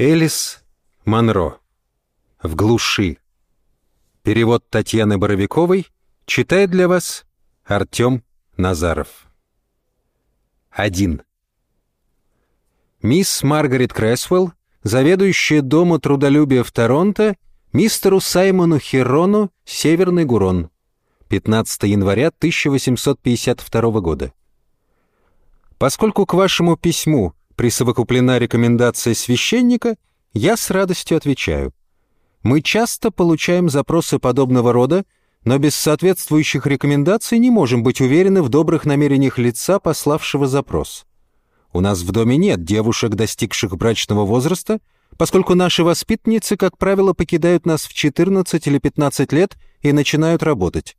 Элис Монро. В глуши. Перевод Татьяны Боровиковой читает для вас Артем Назаров. 1. Мисс Маргарет Крэсвелл, заведующая Дома трудолюбия в Торонто, мистеру Саймону Херону, Северный Гурон. 15 января 1852 года. Поскольку к вашему письму присовокуплена рекомендация священника, я с радостью отвечаю. Мы часто получаем запросы подобного рода, но без соответствующих рекомендаций не можем быть уверены в добрых намерениях лица, пославшего запрос. У нас в доме нет девушек, достигших брачного возраста, поскольку наши воспитанницы, как правило, покидают нас в 14 или 15 лет и начинают работать.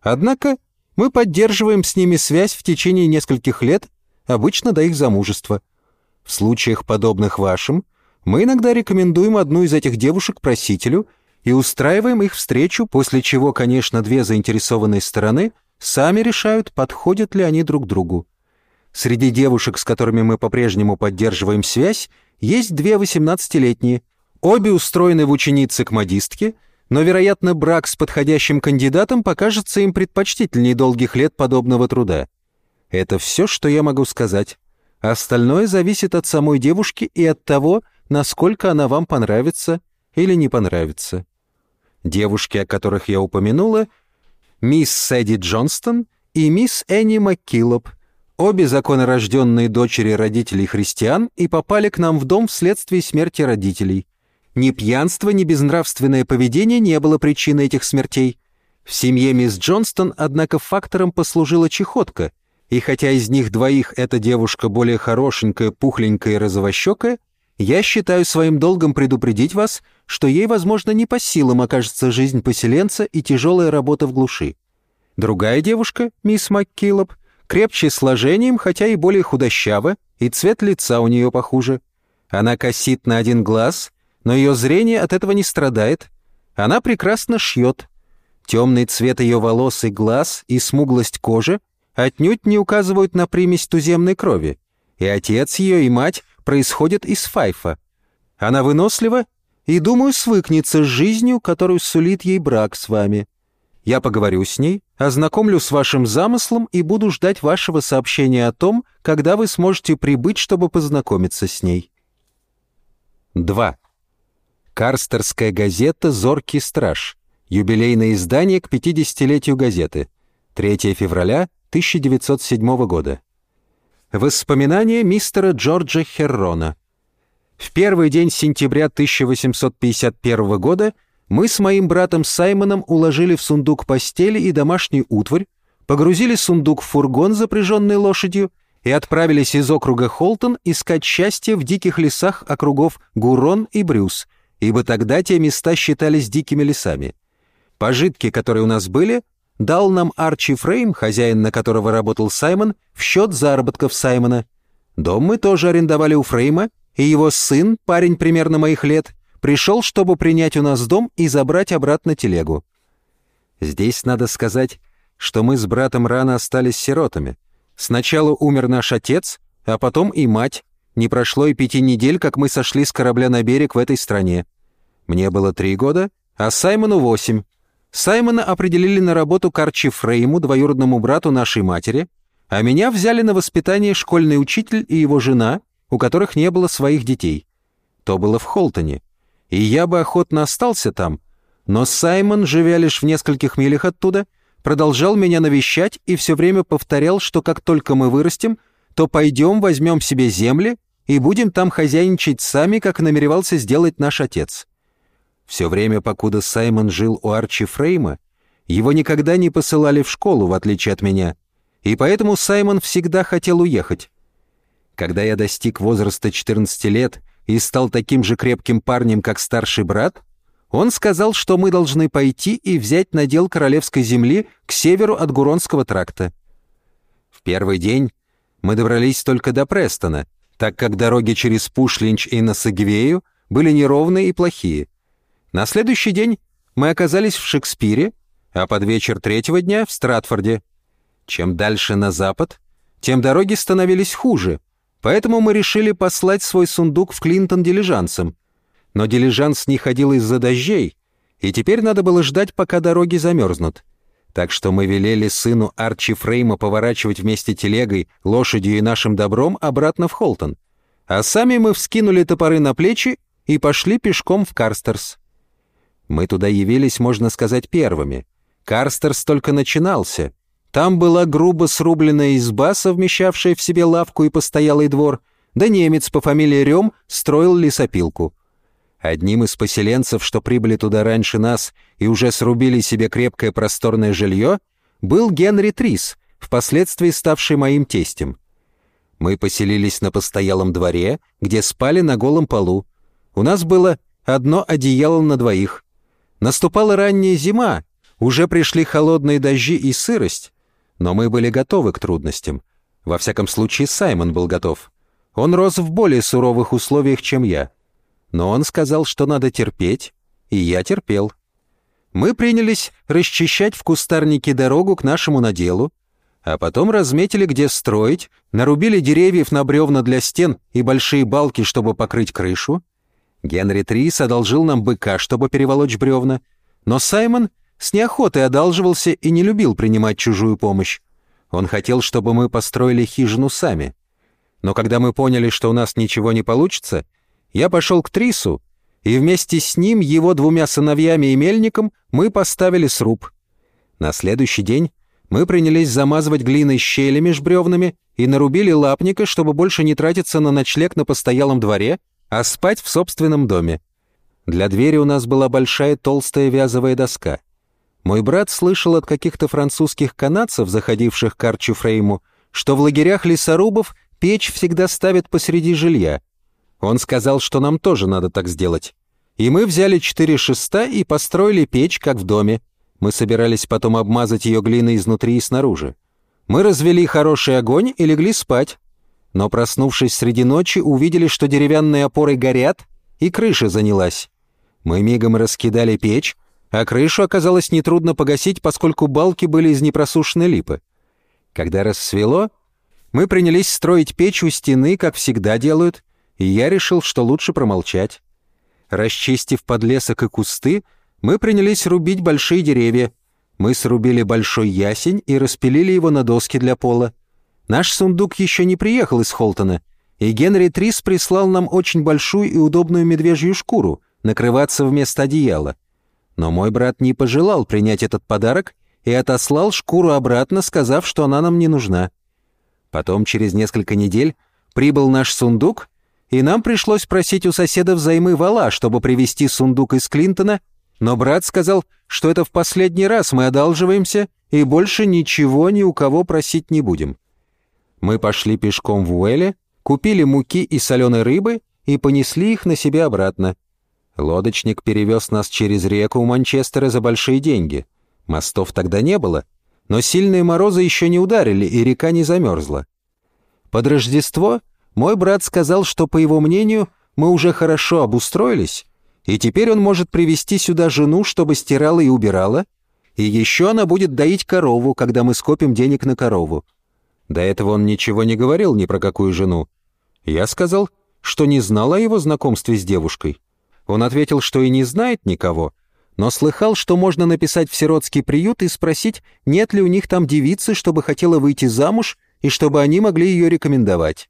Однако мы поддерживаем с ними связь в течение нескольких лет, обычно до их замужества. В случаях, подобных вашим, мы иногда рекомендуем одну из этих девушек просителю и устраиваем их встречу, после чего, конечно, две заинтересованные стороны сами решают, подходят ли они друг другу. Среди девушек, с которыми мы по-прежнему поддерживаем связь, есть две 18-летние. Обе устроены в ученицы к модистке, но, вероятно, брак с подходящим кандидатом покажется им предпочтительнее долгих лет подобного труда. Это все, что я могу сказать. Остальное зависит от самой девушки и от того, насколько она вам понравится или не понравится. Девушки, о которых я упомянула, мисс Сэдди Джонстон и мисс Энни МакКиллоп — Обе законорожденные дочери родителей христиан и попали к нам в дом вследствие смерти родителей. Ни пьянство, ни безнравственное поведение не было причиной этих смертей. В семье мисс Джонстон, однако, фактором послужила чехотка, и хотя из них двоих эта девушка более хорошенькая, пухленькая и розовощекая, я считаю своим долгом предупредить вас, что ей, возможно, не по силам окажется жизнь поселенца и тяжелая работа в глуши. Другая девушка, мисс МакКиллоп, крепче сложением, хотя и более худощава, и цвет лица у нее похуже. Она косит на один глаз, но ее зрение от этого не страдает. Она прекрасно шьет. Темный цвет ее волос и глаз и смуглость кожи отнюдь не указывают на примесь туземной крови, и отец ее и мать происходят из Файфа. Она вынослива и, думаю, свыкнется с жизнью, которую сулит ей брак с вами. Я поговорю с ней, ознакомлю с вашим замыслом и буду ждать вашего сообщения о том, когда вы сможете прибыть, чтобы познакомиться с ней. 2. Карстерская газета «Зоркий страж». Юбилейное издание к 50-летию газеты. 3 февраля 1907 года. Воспоминания мистера Джорджа Херрона. В первый день сентября 1851 года мы с моим братом Саймоном уложили в сундук постели и домашнюю утварь, погрузили сундук в фургон, запряженный лошадью, и отправились из округа Холтон искать счастье в диких лесах округов Гурон и Брюс, ибо тогда те места считались дикими лесами. Пожитки, которые у нас были, дал нам Арчи Фрейм, хозяин на которого работал Саймон, в счет заработков Саймона. Дом мы тоже арендовали у Фрейма, и его сын, парень примерно моих лет, пришел, чтобы принять у нас дом и забрать обратно телегу. Здесь надо сказать, что мы с братом рано остались сиротами. Сначала умер наш отец, а потом и мать. Не прошло и пяти недель, как мы сошли с корабля на берег в этой стране. Мне было три года, а Саймону восемь. Саймона определили на работу к Арчи Фрейму, двоюродному брату нашей матери, а меня взяли на воспитание школьный учитель и его жена, у которых не было своих детей. То было в Холтоне и я бы охотно остался там, но Саймон, живя лишь в нескольких милях оттуда, продолжал меня навещать и все время повторял, что как только мы вырастем, то пойдем возьмем себе земли и будем там хозяйничать сами, как намеревался сделать наш отец. Все время, покуда Саймон жил у Арчи Фрейма, его никогда не посылали в школу, в отличие от меня, и поэтому Саймон всегда хотел уехать. Когда я достиг возраста 14 лет и стал таким же крепким парнем, как старший брат, он сказал, что мы должны пойти и взять надел королевской земли к северу от Гуронского тракта. В первый день мы добрались только до Престона, так как дороги через Пушлинч и Насагвею были неровные и плохие. На следующий день мы оказались в Шекспире, а под вечер третьего дня в Стратфорде. Чем дальше на запад, тем дороги становились хуже — Поэтому мы решили послать свой сундук в Клинтон дилижансом. Но дилижанс не ходил из-за дождей, и теперь надо было ждать, пока дороги замерзнут. Так что мы велели сыну Арчи Фрейма поворачивать вместе телегой, лошадью и нашим добром обратно в Холтон. А сами мы вскинули топоры на плечи и пошли пешком в Карстерс. Мы туда явились, можно сказать, первыми. Карстерс только начинался. Там была грубо срубленная изба, совмещавшая в себе лавку и постоялый двор, да немец по фамилии Рем строил лесопилку. Одним из поселенцев, что прибыли туда раньше нас и уже срубили себе крепкое просторное жилье, был Генри Трис, впоследствии ставший моим тестем. Мы поселились на постоялом дворе, где спали на голом полу. У нас было одно одеяло на двоих. Наступала ранняя зима, уже пришли холодные дожди и сырость, но мы были готовы к трудностям. Во всяком случае, Саймон был готов. Он рос в более суровых условиях, чем я. Но он сказал, что надо терпеть, и я терпел. Мы принялись расчищать в кустарнике дорогу к нашему наделу, а потом разметили, где строить, нарубили деревьев на бревна для стен и большие балки, чтобы покрыть крышу. Генри Трис одолжил нам быка, чтобы переволочь бревна, но Саймон с неохотой одалживался и не любил принимать чужую помощь. Он хотел, чтобы мы построили хижину сами. Но когда мы поняли, что у нас ничего не получится, я пошел к Трису, и вместе с ним, его двумя сыновьями и мельником, мы поставили сруб. На следующий день мы принялись замазывать глиной щели меж бревнами и нарубили лапника, чтобы больше не тратиться на ночлег на постоялом дворе, а спать в собственном доме. Для двери у нас была большая толстая вязовая доска. Мой брат слышал от каких-то французских канадцев, заходивших к Арчу Фрейму, что в лагерях лесорубов печь всегда ставят посреди жилья. Он сказал, что нам тоже надо так сделать. И мы взяли четыре шеста и построили печь, как в доме. Мы собирались потом обмазать ее глиной изнутри и снаружи. Мы развели хороший огонь и легли спать. Но, проснувшись среди ночи, увидели, что деревянные опоры горят, и крыша занялась. Мы мигом раскидали печь, а крышу оказалось нетрудно погасить, поскольку балки были из непросушенной липы. Когда рассвело, мы принялись строить печь у стены, как всегда делают, и я решил, что лучше промолчать. Расчистив подлесок и кусты, мы принялись рубить большие деревья. Мы срубили большой ясень и распилили его на доски для пола. Наш сундук еще не приехал из Холтона, и Генри Трис прислал нам очень большую и удобную медвежью шкуру, накрываться вместо одеяла. Но мой брат не пожелал принять этот подарок и отослал шкуру обратно, сказав, что она нам не нужна. Потом, через несколько недель, прибыл наш сундук, и нам пришлось просить у соседа взаймы вала, чтобы привезти сундук из Клинтона но брат сказал, что это в последний раз мы одалживаемся и больше ничего ни у кого просить не будем. Мы пошли пешком в Уэлле, купили муки и соленой рыбы и понесли их на себе обратно. Лодочник перевез нас через реку у Манчестера за большие деньги. Мостов тогда не было, но сильные морозы еще не ударили, и река не замерзла. Под Рождество мой брат сказал, что, по его мнению, мы уже хорошо обустроились, и теперь он может привести сюда жену, чтобы стирала и убирала, и еще она будет доить корову, когда мы скопим денег на корову. До этого он ничего не говорил ни про какую жену. Я сказал, что не знал о его знакомстве с девушкой. Он ответил, что и не знает никого, но слыхал, что можно написать в сиротский приют и спросить, нет ли у них там девицы, чтобы хотела выйти замуж, и чтобы они могли ее рекомендовать.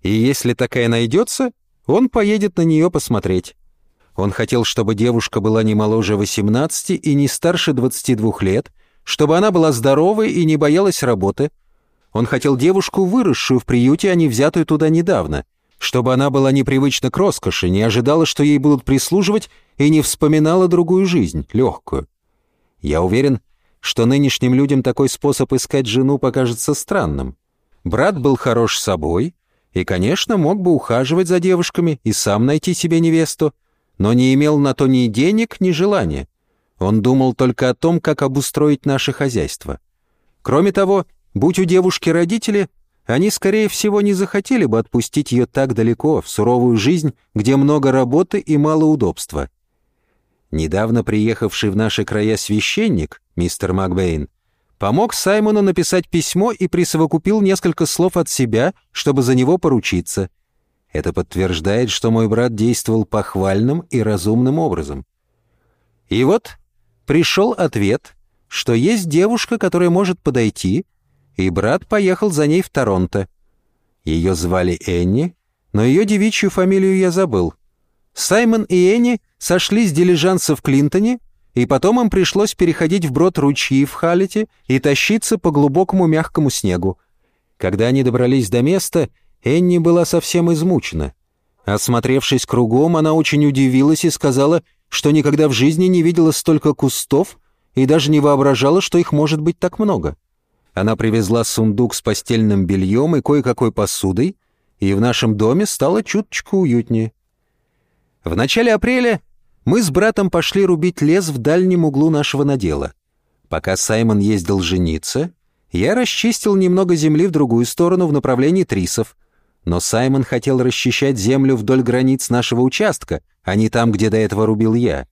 И если такая найдется, он поедет на нее посмотреть. Он хотел, чтобы девушка была не моложе 18 и не старше 22 лет, чтобы она была здоровой и не боялась работы. Он хотел девушку, выросшую в приюте, а не взятую туда недавно, чтобы она была непривычна к роскоши, не ожидала, что ей будут прислуживать, и не вспоминала другую жизнь, легкую. Я уверен, что нынешним людям такой способ искать жену покажется странным. Брат был хорош собой и, конечно, мог бы ухаживать за девушками и сам найти себе невесту, но не имел на то ни денег, ни желания. Он думал только о том, как обустроить наше хозяйство. Кроме того, будь у девушки родители, они, скорее всего, не захотели бы отпустить ее так далеко, в суровую жизнь, где много работы и мало удобства. Недавно приехавший в наши края священник, мистер Макбейн, помог Саймону написать письмо и присовокупил несколько слов от себя, чтобы за него поручиться. Это подтверждает, что мой брат действовал похвальным и разумным образом. И вот пришел ответ, что есть девушка, которая может подойти, и брат поехал за ней в Торонто. Ее звали Энни, но ее девичью фамилию я забыл. Саймон и Энни сошли с дилижанса в Клинтоне, и потом им пришлось переходить вброд ручьи в Халите и тащиться по глубокому мягкому снегу. Когда они добрались до места, Энни была совсем измучена. Осмотревшись кругом, она очень удивилась и сказала, что никогда в жизни не видела столько кустов и даже не воображала, что их может быть так много. Она привезла сундук с постельным бельем и кое-какой посудой, и в нашем доме стало чуточку уютнее. В начале апреля мы с братом пошли рубить лес в дальнем углу нашего надела. Пока Саймон ездил жениться, я расчистил немного земли в другую сторону в направлении Трисов, но Саймон хотел расчищать землю вдоль границ нашего участка, а не там, где до этого рубил я.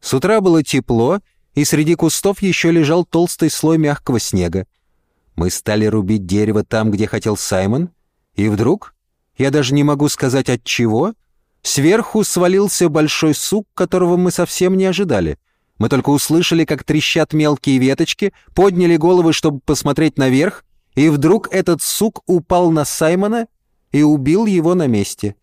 С утра было тепло, и среди кустов еще лежал толстый слой мягкого снега. Мы стали рубить дерево там, где хотел Саймон, и вдруг, я даже не могу сказать от чего, сверху свалился большой сук, которого мы совсем не ожидали. Мы только услышали, как трещат мелкие веточки, подняли головы, чтобы посмотреть наверх, и вдруг этот сук упал на Саймона и убил его на месте.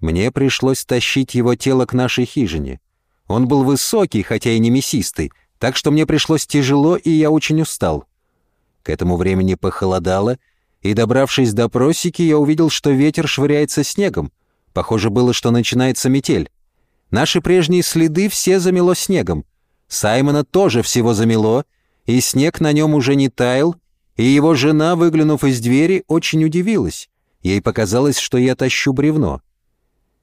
Мне пришлось тащить его тело к нашей хижине. Он был высокий, хотя и не мясистый, так что мне пришлось тяжело, и я очень устал. К этому времени похолодало, и, добравшись до просеки, я увидел, что ветер швыряется снегом. Похоже было, что начинается метель. Наши прежние следы все замело снегом. Саймона тоже всего замело, и снег на нем уже не таял, и его жена, выглянув из двери, очень удивилась. Ей показалось, что я тащу бревно.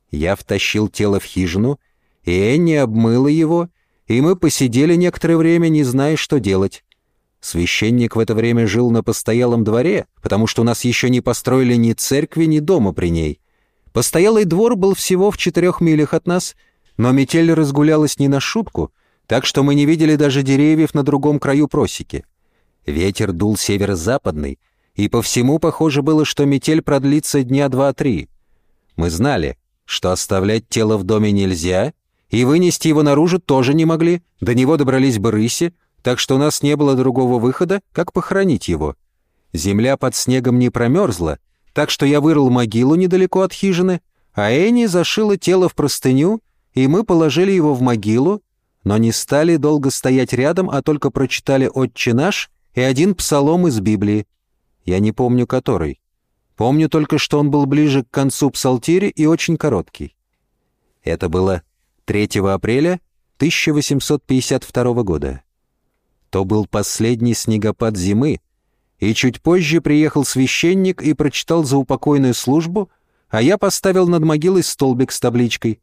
Я втащил тело в хижину, и Энни обмыла его, и мы посидели некоторое время, не зная, что делать. Священник в это время жил на постоялом дворе, потому что у нас еще не построили ни церкви, ни дома при ней. Постоялый двор был всего в четырех милях от нас, но метель разгулялась не на шутку, так что мы не видели даже деревьев на другом краю просеки. Ветер дул северо-западный, и по всему похоже было, что метель продлится дня два-три. Мы знали, что оставлять тело в доме нельзя, и вынести его наружу тоже не могли, до него добрались бы рыси, так что у нас не было другого выхода, как похоронить его. Земля под снегом не промерзла, так что я вырыл могилу недалеко от хижины, а Энни зашила тело в простыню, и мы положили его в могилу, но не стали долго стоять рядом, а только прочитали «Отче наш» и один псалом из Библии. Я не помню который. Помню только, что он был ближе к концу псалтири и очень короткий. Это было 3 апреля 1852 года. То был последний снегопад зимы, и чуть позже приехал священник и прочитал заупокойную службу, а я поставил над могилой столбик с табличкой.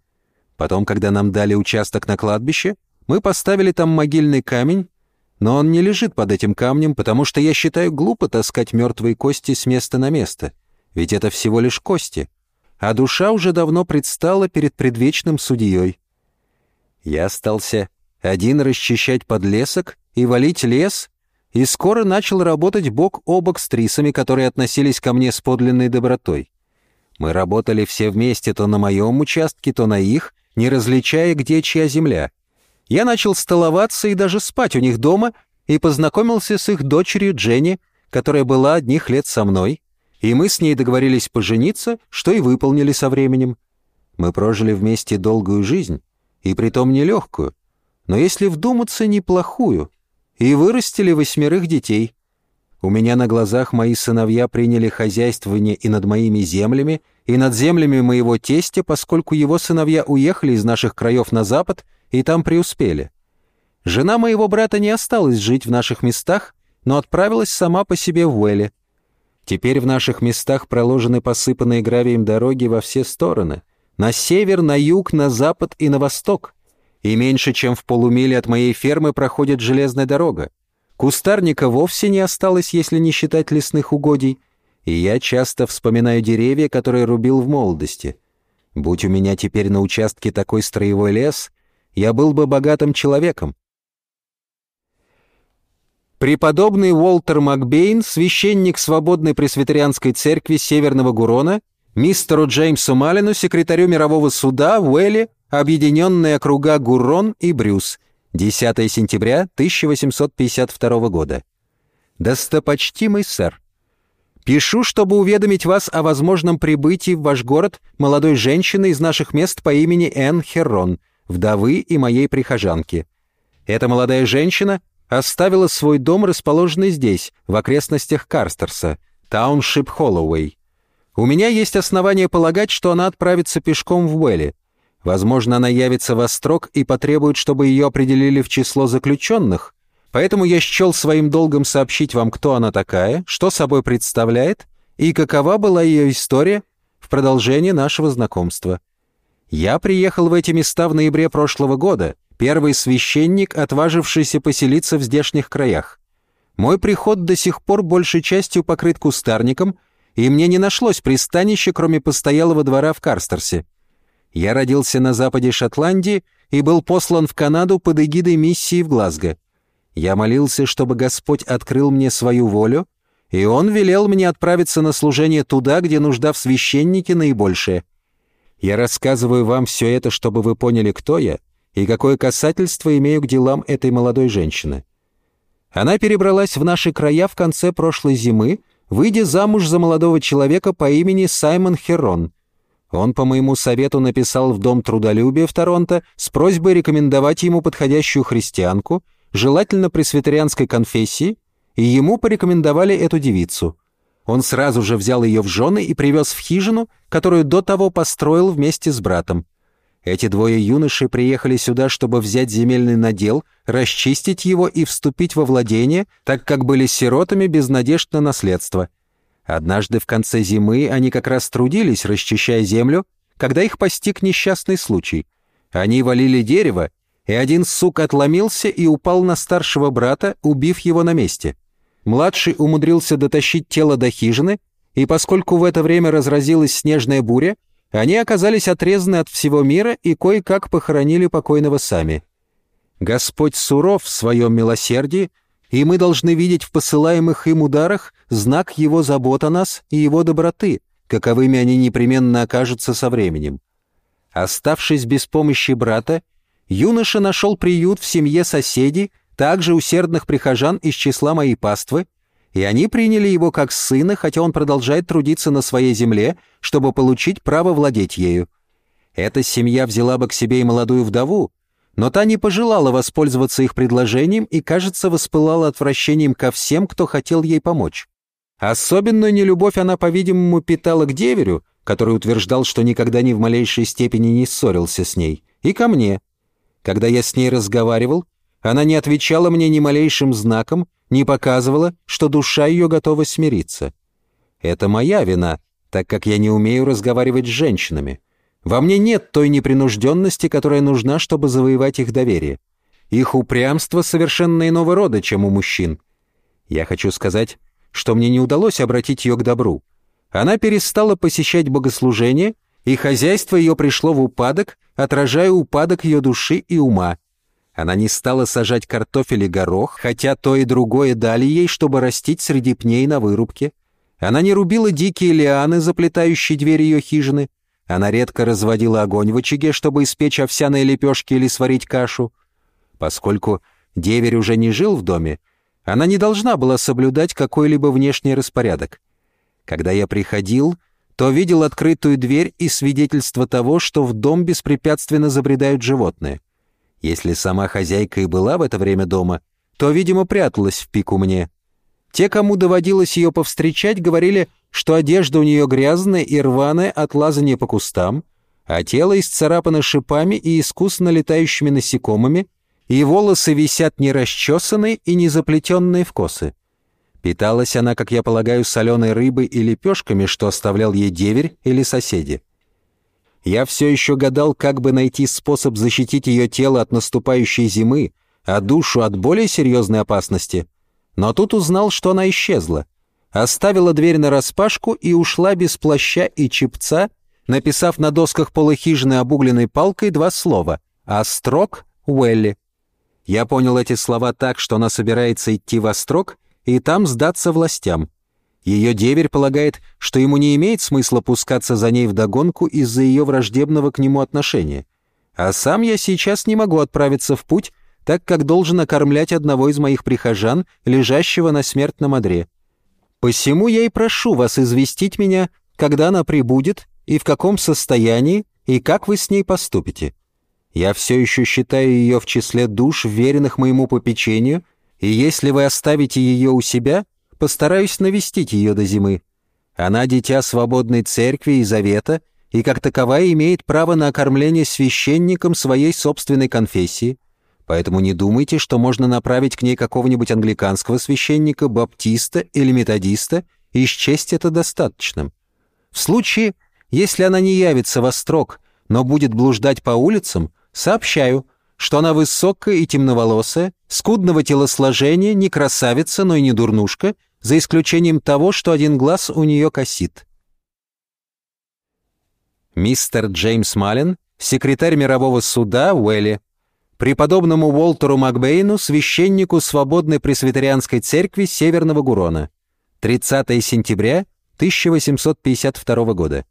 Потом, когда нам дали участок на кладбище, мы поставили там могильный камень но он не лежит под этим камнем, потому что я считаю глупо таскать мертвые кости с места на место, ведь это всего лишь кости, а душа уже давно предстала перед предвечным судьей. Я остался один расчищать подлесок и валить лес, и скоро начал работать бок о бок с трисами, которые относились ко мне с подлинной добротой. Мы работали все вместе то на моем участке, то на их, не различая, где чья земля — я начал столоваться и даже спать у них дома и познакомился с их дочерью Дженни, которая была одних лет со мной, и мы с ней договорились пожениться, что и выполнили со временем. Мы прожили вместе долгую жизнь, и притом нелегкую, но если вдуматься, неплохую, и вырастили восьмерых детей. У меня на глазах мои сыновья приняли хозяйствование и над моими землями, и над землями моего тестя, поскольку его сыновья уехали из наших краев на запад и там преуспели. Жена моего брата не осталась жить в наших местах, но отправилась сама по себе в Уэлле. Теперь в наших местах проложены посыпанные гравием дороги во все стороны. На север, на юг, на запад и на восток. И меньше чем в полумиле от моей фермы проходит железная дорога. Кустарника вовсе не осталось, если не считать лесных угодий. И я часто вспоминаю деревья, которые рубил в молодости. Будь у меня теперь на участке такой строевой лес — я был бы богатым человеком. преподобный Уолтер Макбейн, священник свободной пресвитерианской церкви Северного Гурона, мистеру Джеймсу Малину, секретарю мирового суда в Уэлле, Объединенные округа Гурон и Брюс, 10 сентября 1852 года. Достопочтимый сэр, Пишу, чтобы уведомить вас о возможном прибытии в ваш город молодой женщины из наших мест по имени Энн Херрон, вдовы и моей прихожанки. Эта молодая женщина оставила свой дом, расположенный здесь, в окрестностях Карстерса, тауншип Холлоуэй. У меня есть основания полагать, что она отправится пешком в Уэлли. Возможно, она явится во строк и потребует, чтобы ее определили в число заключенных, Поэтому я счел своим долгом сообщить вам, кто она такая, что собой представляет и какова была ее история в продолжение нашего знакомства. Я приехал в эти места в ноябре прошлого года, первый священник, отважившийся поселиться в здешних краях. Мой приход до сих пор большей частью покрыт кустарником, и мне не нашлось пристанища, кроме постоялого двора в Карстерсе. Я родился на западе Шотландии и был послан в Канаду под эгидой миссии в Глазго. Я молился, чтобы Господь открыл мне свою волю, и Он велел мне отправиться на служение туда, где нужда в священнике наибольшая. Я рассказываю вам все это, чтобы вы поняли, кто я и какое касательство имею к делам этой молодой женщины. Она перебралась в наши края в конце прошлой зимы, выйдя замуж за молодого человека по имени Саймон Херон. Он по моему совету написал в Дом трудолюбия в Торонто с просьбой рекомендовать ему подходящую христианку — желательно пресвитерианской конфессии, и ему порекомендовали эту девицу. Он сразу же взял ее в жены и привез в хижину, которую до того построил вместе с братом. Эти двое юношей приехали сюда, чтобы взять земельный надел, расчистить его и вступить во владение, так как были сиротами без надежд на наследство. Однажды в конце зимы они как раз трудились, расчищая землю, когда их постиг несчастный случай. Они валили дерево, и один сук отломился и упал на старшего брата, убив его на месте. Младший умудрился дотащить тело до хижины, и поскольку в это время разразилась снежная буря, они оказались отрезаны от всего мира и кое-как похоронили покойного сами. Господь суров в своем милосердии, и мы должны видеть в посылаемых им ударах знак Его забот о нас и Его доброты, каковыми они непременно окажутся со временем. Оставшись без помощи брата, юноша нашел приют в семье соседей, также усердных прихожан из числа моей паствы, и они приняли его как сына, хотя он продолжает трудиться на своей земле, чтобы получить право владеть ею. Эта семья взяла бы к себе и молодую вдову, но та не пожелала воспользоваться их предложением и, кажется, воспылала отвращением ко всем, кто хотел ей помочь. Особенную нелюбовь она, по-видимому, питала к деверю, который утверждал, что никогда ни в малейшей степени не ссорился с ней, и ко мне — когда я с ней разговаривал, она не отвечала мне ни малейшим знаком, не показывала, что душа ее готова смириться. Это моя вина, так как я не умею разговаривать с женщинами. Во мне нет той непринужденности, которая нужна, чтобы завоевать их доверие. Их упрямство совершенно иного рода, чем у мужчин. Я хочу сказать, что мне не удалось обратить ее к добру. Она перестала посещать богослужения и хозяйство ее пришло в упадок, отражая упадок ее души и ума. Она не стала сажать картофель и горох, хотя то и другое дали ей, чтобы растить среди пней на вырубке. Она не рубила дикие лианы, заплетающие дверь ее хижины. Она редко разводила огонь в очаге, чтобы испечь овсяные лепешки или сварить кашу. Поскольку деверь уже не жил в доме, она не должна была соблюдать какой-либо внешний распорядок. Когда я приходил, то видел открытую дверь и свидетельство того, что в дом беспрепятственно забредают животные. Если сама хозяйка и была в это время дома, то, видимо, пряталась в пику мне. Те, кому доводилось ее повстречать, говорили, что одежда у нее грязная и рваная от лазания по кустам, а тело исцарапано шипами и искусно летающими насекомыми, и волосы висят не расчесанные и не заплетенные в косы. Питалась она, как я полагаю, соленой рыбой и лепешками, что оставлял ей деверь или соседи. Я все еще гадал, как бы найти способ защитить ее тело от наступающей зимы, а душу от более серьезной опасности. Но тут узнал, что она исчезла. Оставила дверь нараспашку и ушла без плаща и чепца, написав на досках полухижины обугленной палкой два слова «Острог Уэлли». Я понял эти слова так, что она собирается идти во строк и там сдаться властям. Ее деверь полагает, что ему не имеет смысла пускаться за ней вдогонку из-за ее враждебного к нему отношения. А сам я сейчас не могу отправиться в путь, так как должен окормлять одного из моих прихожан, лежащего на смертном одре. Посему я и прошу вас известить меня, когда она прибудет и в каком состоянии, и как вы с ней поступите. Я все еще считаю ее в числе душ, веренных моему попечению, и если вы оставите ее у себя, постараюсь навестить ее до зимы. Она дитя свободной церкви и завета, и как таковая имеет право на окормление священником своей собственной конфессии, поэтому не думайте, что можно направить к ней какого-нибудь англиканского священника, баптиста или методиста и счесть это достаточным. В случае, если она не явится во строк, но будет блуждать по улицам, сообщаю, что она высокая и темноволосая, скудного телосложения, не красавица, но и не дурнушка, за исключением того, что один глаз у нее косит. Мистер Джеймс Маллен, секретарь мирового суда Уэлли, преподобному Уолтеру Макбейну, священнику Свободной Пресвитерианской церкви Северного Гурона, 30 сентября 1852 года.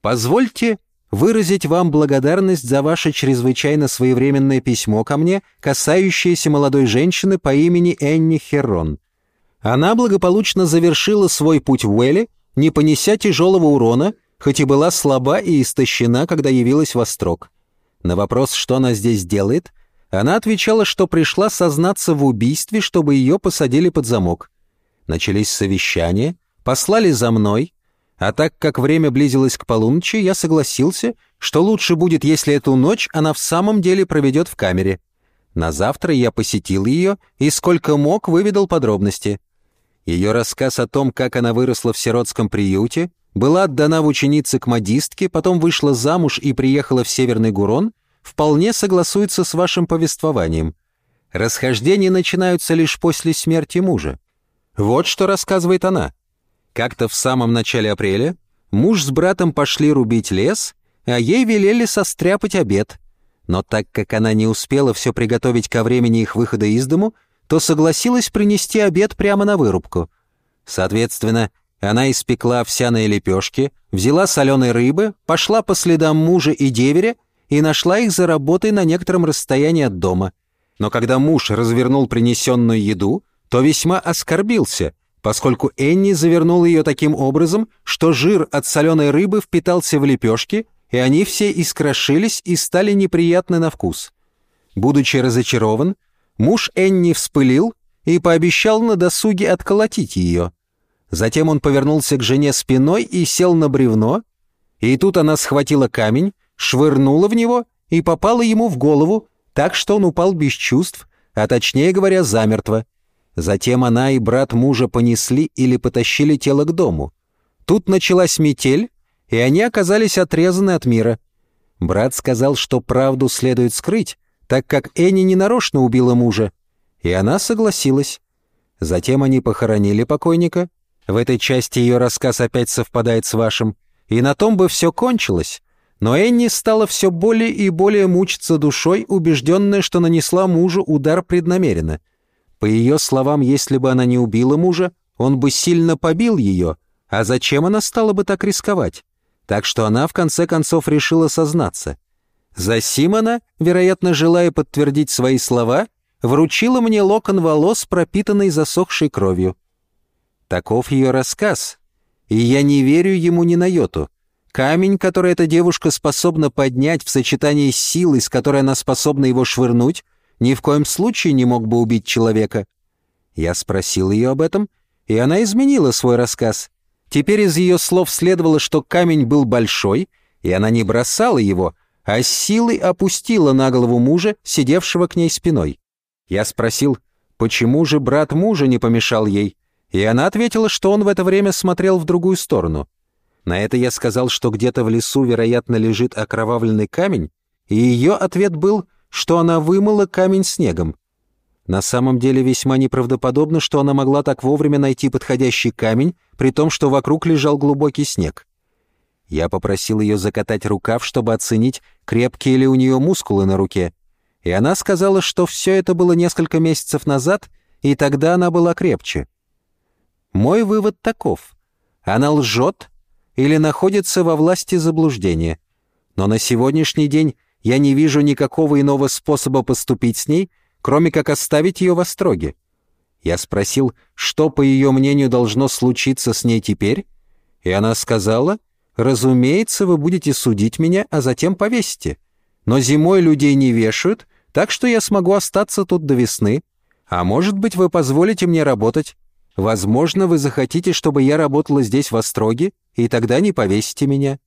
Позвольте выразить вам благодарность за ваше чрезвычайно своевременное письмо ко мне, касающееся молодой женщины по имени Энни Херрон. Она благополучно завершила свой путь в Уэлле, не понеся тяжелого урона, хоть и была слаба и истощена, когда явилась во строк. На вопрос, что она здесь делает, она отвечала, что пришла сознаться в убийстве, чтобы ее посадили под замок. Начались совещания, послали за мной, а так как время близилось к полуночи, я согласился, что лучше будет, если эту ночь она в самом деле проведет в камере. На завтра я посетил ее и сколько мог выведал подробности. Ее рассказ о том, как она выросла в сиротском приюте, была отдана в ученицы к модистке, потом вышла замуж и приехала в Северный Гурон, вполне согласуется с вашим повествованием. Расхождения начинаются лишь после смерти мужа. Вот что рассказывает она. Как-то в самом начале апреля муж с братом пошли рубить лес, а ей велели состряпать обед. Но так как она не успела все приготовить ко времени их выхода из дому, то согласилась принести обед прямо на вырубку. Соответственно, она испекла овсяные лепешки, взяла соленой рыбы, пошла по следам мужа и деверя и нашла их за работой на некотором расстоянии от дома. Но когда муж развернул принесенную еду, то весьма оскорбился — поскольку Энни завернул ее таким образом, что жир от соленой рыбы впитался в лепешки, и они все искрошились и стали неприятны на вкус. Будучи разочарован, муж Энни вспылил и пообещал на досуге отколотить ее. Затем он повернулся к жене спиной и сел на бревно, и тут она схватила камень, швырнула в него и попала ему в голову, так что он упал без чувств, а точнее говоря, замертво. Затем она и брат мужа понесли или потащили тело к дому. Тут началась метель, и они оказались отрезаны от мира. Брат сказал, что правду следует скрыть, так как Энни ненарочно убила мужа, и она согласилась. Затем они похоронили покойника. В этой части ее рассказ опять совпадает с вашим. И на том бы все кончилось. Но Энни стала все более и более мучиться душой, убежденная, что нанесла мужу удар преднамеренно — по ее словам, если бы она не убила мужа, он бы сильно побил ее, а зачем она стала бы так рисковать? Так что она в конце концов решила сознаться. За Симона, вероятно, желая подтвердить свои слова, вручила мне локон волос, пропитанный засохшей кровью. Таков ее рассказ, и я не верю ему ни на йоту. Камень, который эта девушка способна поднять в сочетании с силой, с которой она способна его швырнуть, ни в коем случае не мог бы убить человека. Я спросил ее об этом, и она изменила свой рассказ. Теперь из ее слов следовало, что камень был большой, и она не бросала его, а с силой опустила на голову мужа, сидевшего к ней спиной. Я спросил, почему же брат мужа не помешал ей, и она ответила, что он в это время смотрел в другую сторону. На это я сказал, что где-то в лесу, вероятно, лежит окровавленный камень, и ее ответ был — что она вымыла камень снегом. На самом деле весьма неправдоподобно, что она могла так вовремя найти подходящий камень, при том, что вокруг лежал глубокий снег. Я попросил ее закатать рукав, чтобы оценить, крепкие ли у нее мускулы на руке. И она сказала, что все это было несколько месяцев назад, и тогда она была крепче. Мой вывод таков. Она лжет или находится во власти заблуждения. Но на сегодняшний день я не вижу никакого иного способа поступить с ней, кроме как оставить ее в остроге. Я спросил, что, по ее мнению, должно случиться с ней теперь, и она сказала, «Разумеется, вы будете судить меня, а затем повесите. Но зимой людей не вешают, так что я смогу остаться тут до весны. А может быть, вы позволите мне работать. Возможно, вы захотите, чтобы я работала здесь в Остроге, и тогда не повесите меня».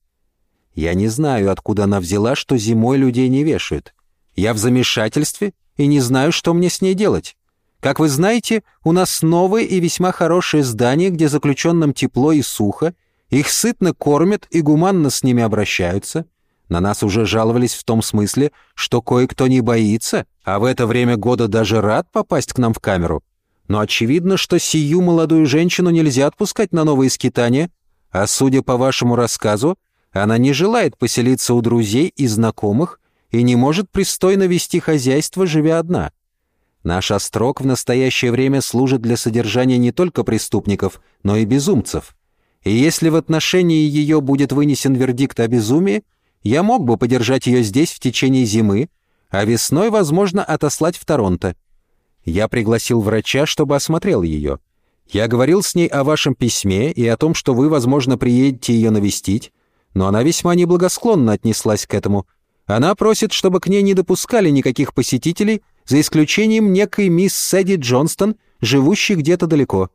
Я не знаю, откуда она взяла, что зимой людей не вешают. Я в замешательстве и не знаю, что мне с ней делать. Как вы знаете, у нас новое и весьма хорошее здание, где заключенным тепло и сухо, их сытно кормят и гуманно с ними обращаются. На нас уже жаловались в том смысле, что кое-кто не боится, а в это время года даже рад попасть к нам в камеру. Но очевидно, что сию молодую женщину нельзя отпускать на новые скитания, а судя по вашему рассказу, она не желает поселиться у друзей и знакомых и не может пристойно вести хозяйство, живя одна. Наш острог в настоящее время служит для содержания не только преступников, но и безумцев. И если в отношении ее будет вынесен вердикт о безумии, я мог бы подержать ее здесь в течение зимы, а весной, возможно, отослать в Торонто. Я пригласил врача, чтобы осмотрел ее. Я говорил с ней о вашем письме и о том, что вы, возможно, приедете ее навестить, но она весьма неблагосклонно отнеслась к этому. Она просит, чтобы к ней не допускали никаких посетителей, за исключением некой мисс Сэдди Джонстон, живущей где-то далеко.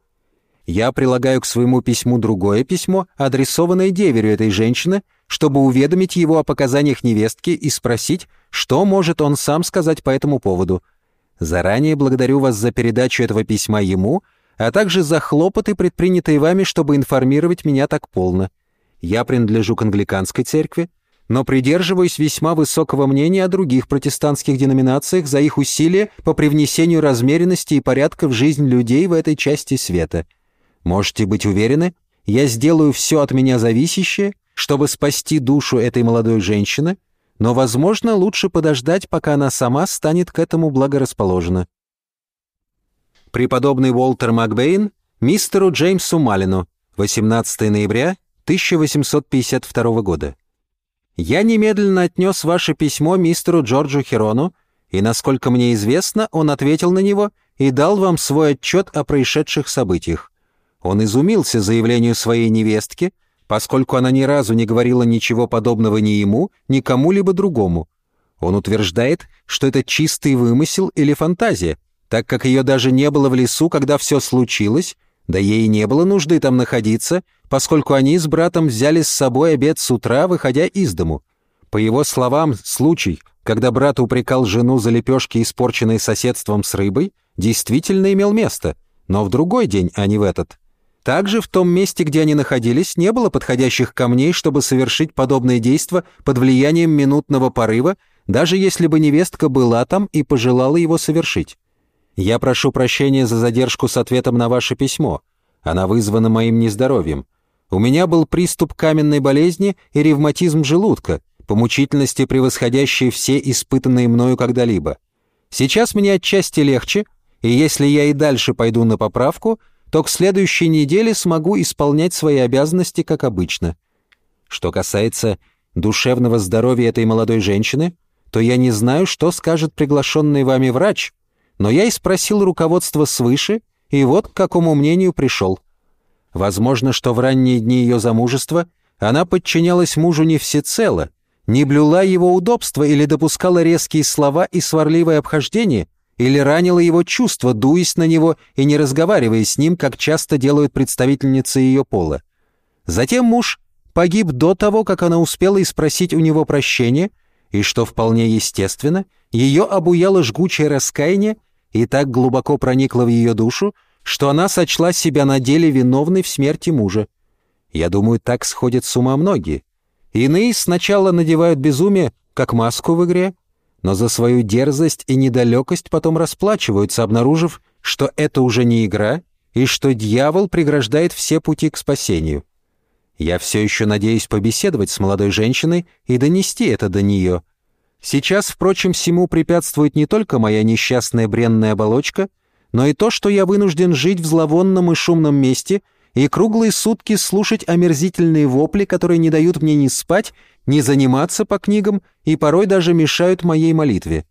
Я прилагаю к своему письму другое письмо, адресованное деверю этой женщины, чтобы уведомить его о показаниях невестки и спросить, что может он сам сказать по этому поводу. Заранее благодарю вас за передачу этого письма ему, а также за хлопоты, предпринятые вами, чтобы информировать меня так полно. Я принадлежу к англиканской церкви, но придерживаюсь весьма высокого мнения о других протестантских деноминациях за их усилия по привнесению размеренности и порядка в жизнь людей в этой части света. Можете быть уверены, я сделаю все от меня зависящее, чтобы спасти душу этой молодой женщины, но, возможно, лучше подождать, пока она сама станет к этому благорасположена. Преподобный Уолтер Макбейн мистеру Джеймсу Малину, 18 ноября 1852 года. Я немедленно отнес ваше письмо мистеру Джорджу Херону, и, насколько мне известно, он ответил на него и дал вам свой отчет о происшедших событиях. Он изумился заявлению своей невестки, поскольку она ни разу не говорила ничего подобного ни ему, ни кому-либо другому. Он утверждает, что это чистый вымысел или фантазия, так как ее даже не было в лесу, когда все случилось, да ей не было нужды там находиться, поскольку они с братом взяли с собой обед с утра, выходя из дому. По его словам, случай, когда брат упрекал жену за лепешки, испорченные соседством с рыбой, действительно имел место, но в другой день, а не в этот. Также в том месте, где они находились, не было подходящих камней, чтобы совершить подобное действо под влиянием минутного порыва, даже если бы невестка была там и пожелала его совершить. Я прошу прощения за задержку с ответом на ваше письмо. Она вызвана моим нездоровьем. У меня был приступ каменной болезни и ревматизм желудка, по мучительности превосходящие все испытанные мною когда-либо. Сейчас мне отчасти легче, и если я и дальше пойду на поправку, то к следующей неделе смогу исполнять свои обязанности, как обычно. Что касается душевного здоровья этой молодой женщины, то я не знаю, что скажет приглашенный вами врач, но я и спросил руководство свыше, и вот к какому мнению пришел. Возможно, что в ранние дни ее замужества она подчинялась мужу не всецело, не блюла его удобства или допускала резкие слова и сварливое обхождение, или ранила его чувства, дуясь на него и не разговаривая с ним, как часто делают представительницы ее пола. Затем муж погиб до того, как она успела испросить у него прощения, и, что вполне естественно, ее обуяло жгучее раскаяние и так глубоко проникло в ее душу, что она сочла себя на деле виновной в смерти мужа. Я думаю, так сходят с ума многие. Иные сначала надевают безумие, как маску в игре, но за свою дерзость и недалекость потом расплачиваются, обнаружив, что это уже не игра и что дьявол преграждает все пути к спасению. Я все еще надеюсь побеседовать с молодой женщиной и донести это до нее. Сейчас, впрочем, всему препятствует не только моя несчастная бренная оболочка, но и то, что я вынужден жить в зловонном и шумном месте и круглые сутки слушать омерзительные вопли, которые не дают мне ни спать, ни заниматься по книгам и порой даже мешают моей молитве.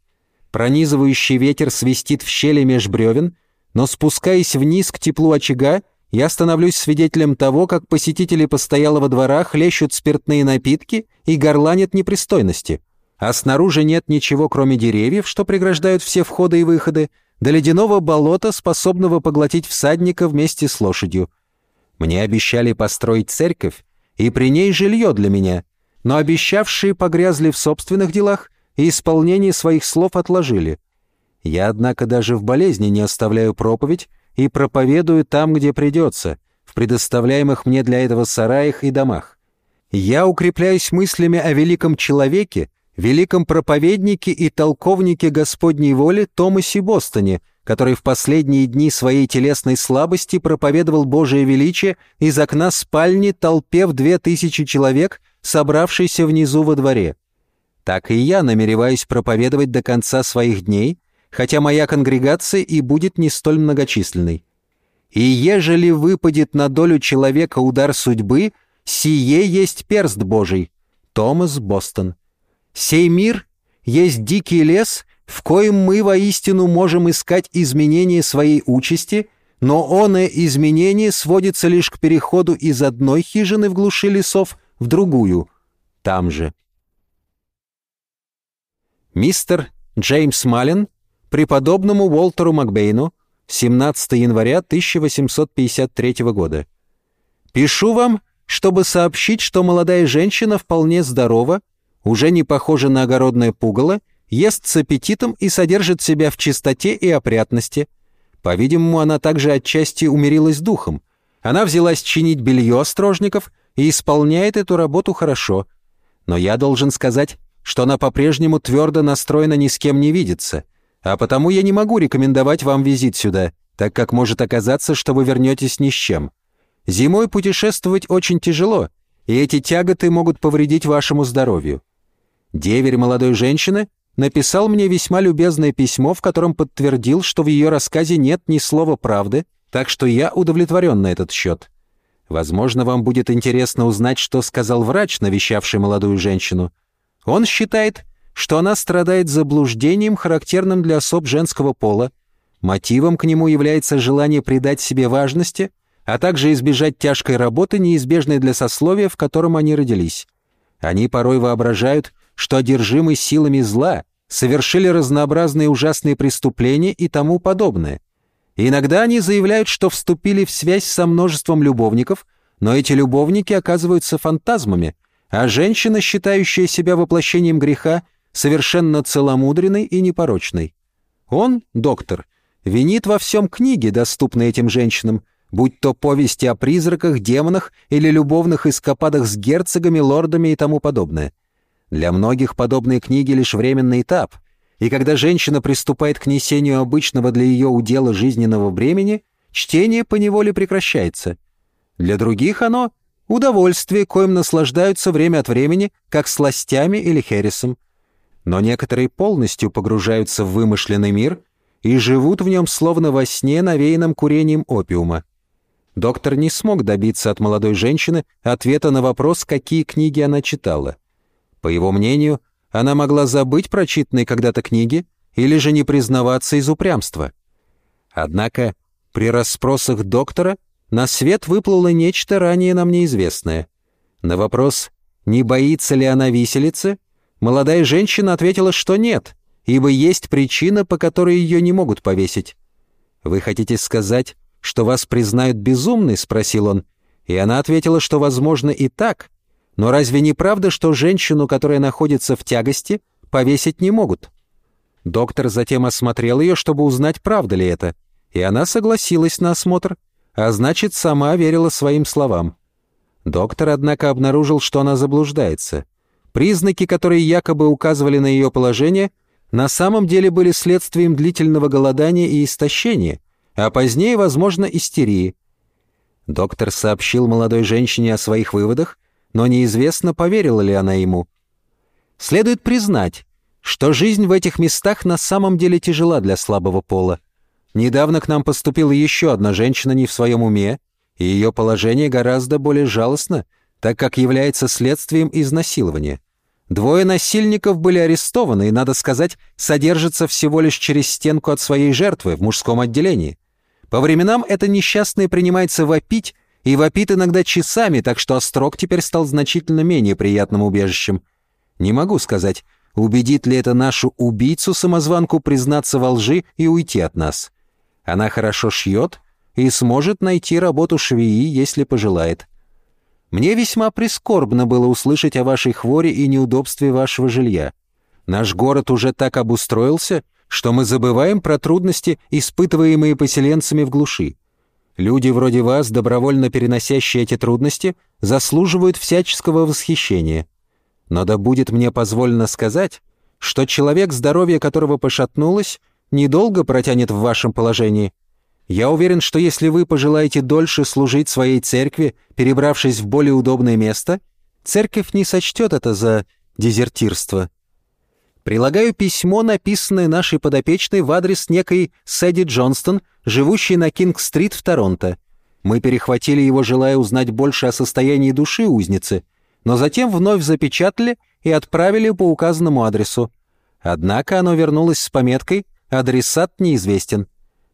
Пронизывающий ветер свистит в щели меж бревен, но спускаясь вниз к теплу очага, я становлюсь свидетелем того, как посетители постоялого двора хлещут спиртные напитки и горланят непристойности, а снаружи нет ничего, кроме деревьев, что преграждают все входы и выходы, до ледяного болота, способного поглотить всадника вместе с лошадью. Мне обещали построить церковь, и при ней жилье для меня, но обещавшие погрязли в собственных делах и исполнение своих слов отложили. Я, однако, даже в болезни не оставляю проповедь и проповедую там, где придется, в предоставляемых мне для этого сараях и домах. Я укрепляюсь мыслями о великом человеке, великом проповеднике и толковнике Господней воли Томасе Бостоне, который в последние дни своей телесной слабости проповедовал Божие величие из окна спальни толпе в две тысячи человек, собравшейся внизу во дворе. Так и я намереваюсь проповедовать до конца своих дней, хотя моя конгрегация и будет не столь многочисленной. И ежели выпадет на долю человека удар судьбы, сие есть перст Божий. Томас Бостон. Сей мир есть дикий лес, в коем мы воистину можем искать изменение своей участи, но оное изменение сводится лишь к переходу из одной хижины в глуши лесов в другую, там же. Мистер Джеймс Маллен преподобному Уолтеру Макбейну 17 января 1853 года. Пишу вам, чтобы сообщить, что молодая женщина вполне здорова, уже не похожа на огородное пугало, ест с аппетитом и содержит себя в чистоте и опрятности. По-видимому, она также отчасти умерилась духом. Она взялась чинить белье острожников и исполняет эту работу хорошо. Но я должен сказать, что она по-прежнему твердо настроена ни с кем не видеться, а потому я не могу рекомендовать вам визит сюда, так как может оказаться, что вы вернетесь ни с чем. Зимой путешествовать очень тяжело, и эти тяготы могут повредить вашему здоровью. Деверь молодой женщины написал мне весьма любезное письмо, в котором подтвердил, что в ее рассказе нет ни слова правды, так что я удовлетворен на этот счет. Возможно, вам будет интересно узнать, что сказал врач, навещавший молодую женщину. Он считает, что она страдает заблуждением, характерным для особ женского пола. Мотивом к нему является желание придать себе важности, а также избежать тяжкой работы, неизбежной для сословия, в котором они родились. Они порой воображают, что одержимы силами зла, совершили разнообразные ужасные преступления и тому подобное. И иногда они заявляют, что вступили в связь со множеством любовников, но эти любовники оказываются фантазмами, а женщина, считающая себя воплощением греха, совершенно целомудренной и непорочной. Он, доктор, винит во всем книги, доступные этим женщинам, будь то повести о призраках, демонах или любовных эскападах с герцогами, лордами и тому подобное. Для многих подобные книги лишь временный этап, и когда женщина приступает к несению обычного для ее удела жизненного бремени, чтение поневоле прекращается. Для других оно — удовольствие, коим наслаждаются время от времени, как сластями или хересом. Но некоторые полностью погружаются в вымышленный мир и живут в нем словно во сне, навеянном курением опиума. Доктор не смог добиться от молодой женщины ответа на вопрос, какие книги она читала — по его мнению, она могла забыть прочитанные когда-то книги или же не признаваться из упрямства. Однако при расспросах доктора на свет выплыло нечто ранее нам неизвестное. На вопрос, не боится ли она виселицы, молодая женщина ответила, что нет, ибо есть причина, по которой ее не могут повесить. «Вы хотите сказать, что вас признают безумной?» — спросил он. И она ответила, что, возможно, и так, но разве не правда, что женщину, которая находится в тягости, повесить не могут? Доктор затем осмотрел ее, чтобы узнать, правда ли это, и она согласилась на осмотр, а значит, сама верила своим словам. Доктор, однако, обнаружил, что она заблуждается. Признаки, которые якобы указывали на ее положение, на самом деле были следствием длительного голодания и истощения, а позднее, возможно, истерии. Доктор сообщил молодой женщине о своих выводах, но неизвестно, поверила ли она ему. Следует признать, что жизнь в этих местах на самом деле тяжела для слабого пола. Недавно к нам поступила еще одна женщина не в своем уме, и ее положение гораздо более жалостно, так как является следствием изнасилования. Двое насильников были арестованы и, надо сказать, содержатся всего лишь через стенку от своей жертвы в мужском отделении. По временам это несчастное принимается вопить, и вопит иногда часами, так что Острог теперь стал значительно менее приятным убежищем. Не могу сказать, убедит ли это нашу убийцу-самозванку признаться во лжи и уйти от нас. Она хорошо шьет и сможет найти работу швеи, если пожелает. Мне весьма прискорбно было услышать о вашей хворе и неудобстве вашего жилья. Наш город уже так обустроился, что мы забываем про трудности, испытываемые поселенцами в глуши. Люди вроде вас, добровольно переносящие эти трудности, заслуживают всяческого восхищения. Но да будет мне позволено сказать, что человек, здоровье которого пошатнулось, недолго протянет в вашем положении — я уверен, что если вы пожелаете дольше служить своей церкви, перебравшись в более удобное место, церковь не сочтет это за дезертирство. Прилагаю письмо, написанное нашей подопечной в адрес некой Сэдди Джонстон, живущей на Кинг-стрит в Торонто. Мы перехватили его, желая узнать больше о состоянии души узницы, но затем вновь запечатали и отправили по указанному адресу. Однако оно вернулось с пометкой «Адресат неизвестен».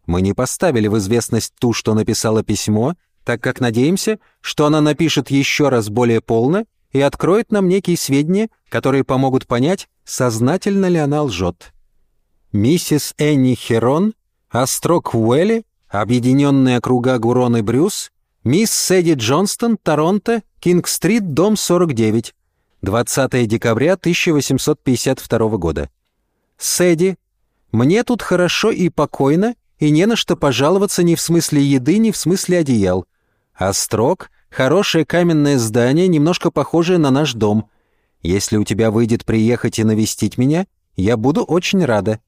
Мы не поставили в известность ту, что написала письмо, так как надеемся, что она напишет еще раз более полно и откроет нам некие сведения, которые помогут понять, сознательно ли она лжет. Миссис Энни Херон, Острог Уэлли, Объединенные округа Гурон и Брюс, мисс Сэдди Джонстон, Торонто, Кинг-стрит, дом 49, 20 декабря 1852 года. Сэдди, мне тут хорошо и покойно, и не на что пожаловаться ни в смысле еды, ни в смысле одеял. Строк — хорошее каменное здание, немножко похожее на наш дом. Если у тебя выйдет приехать и навестить меня, я буду очень рада.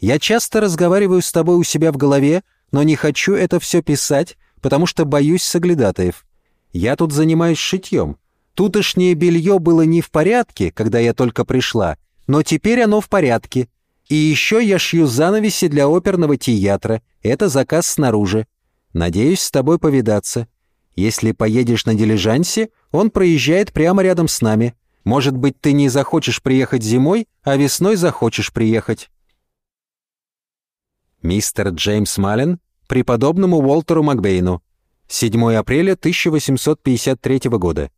Я часто разговариваю с тобой у себя в голове, но не хочу это все писать, потому что боюсь соглядатаев. Я тут занимаюсь шитьем. Тутошнее белье было не в порядке, когда я только пришла, но теперь оно в порядке, и еще я шью занавеси для оперного театра. Это заказ снаружи. Надеюсь с тобой повидаться. Если поедешь на дилижансе, он проезжает прямо рядом с нами. Может быть, ты не захочешь приехать зимой, а весной захочешь приехать. Мистер Джеймс Маллен преподобному Уолтеру Макбейну. 7 апреля 1853 года.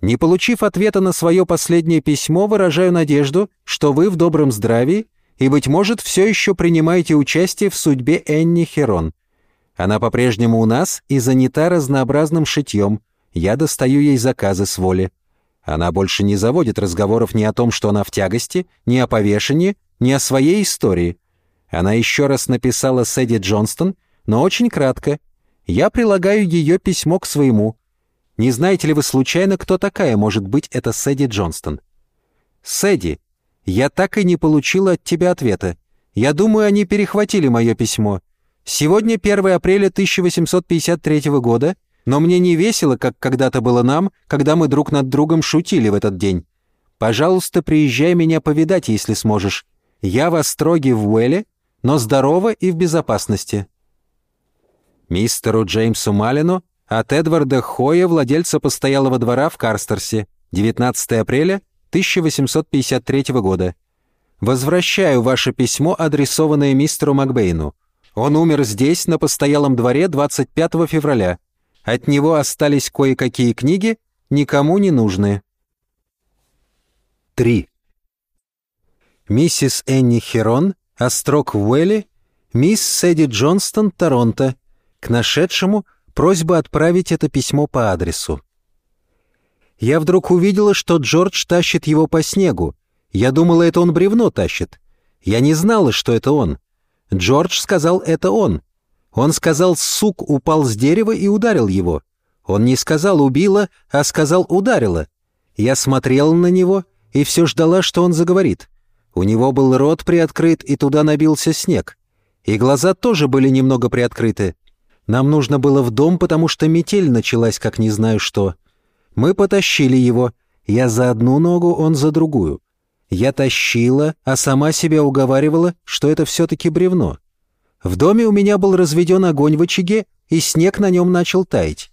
Не получив ответа на свое последнее письмо, выражаю надежду, что вы в добром здравии и, быть может, все еще принимаете участие в судьбе Энни Херон. Она по-прежнему у нас и занята разнообразным шитьем. Я достаю ей заказы с воли. Она больше не заводит разговоров ни о том, что она в тягости, ни о повешении, ни о своей истории. Она еще раз написала Сэдди Джонстон, но очень кратко. Я прилагаю ее письмо к своему. Не знаете ли вы случайно, кто такая может быть эта Сэдди Джонстон? Сэдди, я так и не получила от тебя ответа. Я думаю, они перехватили мое письмо. Сегодня 1 апреля 1853 года, но мне не весело, как когда-то было нам, когда мы друг над другом шутили в этот день. Пожалуйста, приезжай меня повидать, если сможешь. Я в Остроге в Уэлле, но здорова и в безопасности. Мистеру Джеймсу Малину от Эдварда Хоя, владельца постоялого двора в Карстерсе, 19 апреля 1853 года. Возвращаю ваше письмо, адресованное мистеру Макбейну. Он умер здесь, на постоялом дворе, 25 февраля. От него остались кое-какие книги, никому не нужные. 3. Миссис Энни Херон, Острог Уэлли, мисс Сэдди Джонстон, Торонто, к нашедшему — просьба отправить это письмо по адресу. Я вдруг увидела, что Джордж тащит его по снегу. Я думала, это он бревно тащит. Я не знала, что это он. Джордж сказал, это он. Он сказал, сук упал с дерева и ударил его. Он не сказал «убила», а сказал «ударила». Я смотрела на него и все ждала, что он заговорит. У него был рот приоткрыт, и туда набился снег. И глаза тоже были немного приоткрыты. Нам нужно было в дом, потому что метель началась, как не знаю что. Мы потащили его. Я за одну ногу, он за другую. Я тащила, а сама себя уговаривала, что это все-таки бревно. В доме у меня был разведен огонь в очаге, и снег на нем начал таять.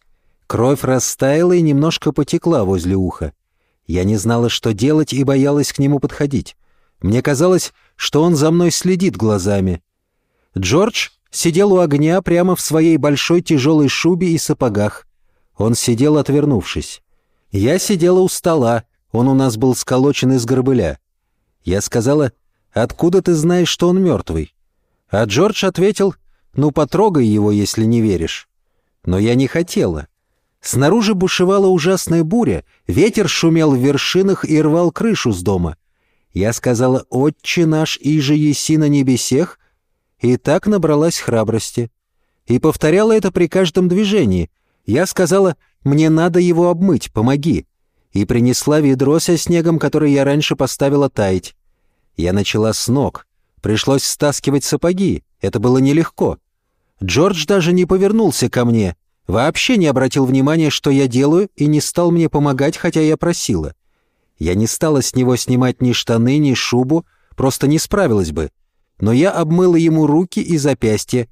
Кровь растаяла и немножко потекла возле уха. Я не знала, что делать, и боялась к нему подходить. Мне казалось, что он за мной следит глазами. Джордж сидел у огня прямо в своей большой тяжелой шубе и сапогах. Он сидел, отвернувшись. Я сидела у стола, он у нас был сколочен из горбыля. Я сказала, «Откуда ты знаешь, что он мертвый?» А Джордж ответил, «Ну, потрогай его, если не веришь». Но я не хотела. Снаружи бушевала ужасная буря, ветер шумел в вершинах и рвал крышу с дома. Я сказала «Отче наш, иже еси на небесех», и так набралась храбрости. И повторяла это при каждом движении. Я сказала «Мне надо его обмыть, помоги», и принесла ведро со снегом, который я раньше поставила таять. Я начала с ног. Пришлось стаскивать сапоги, это было нелегко. Джордж даже не повернулся ко мне, вообще не обратил внимания, что я делаю, и не стал мне помогать, хотя я просила. Я не стала с него снимать ни штаны, ни шубу, просто не справилась бы. Но я обмыла ему руки и запястья.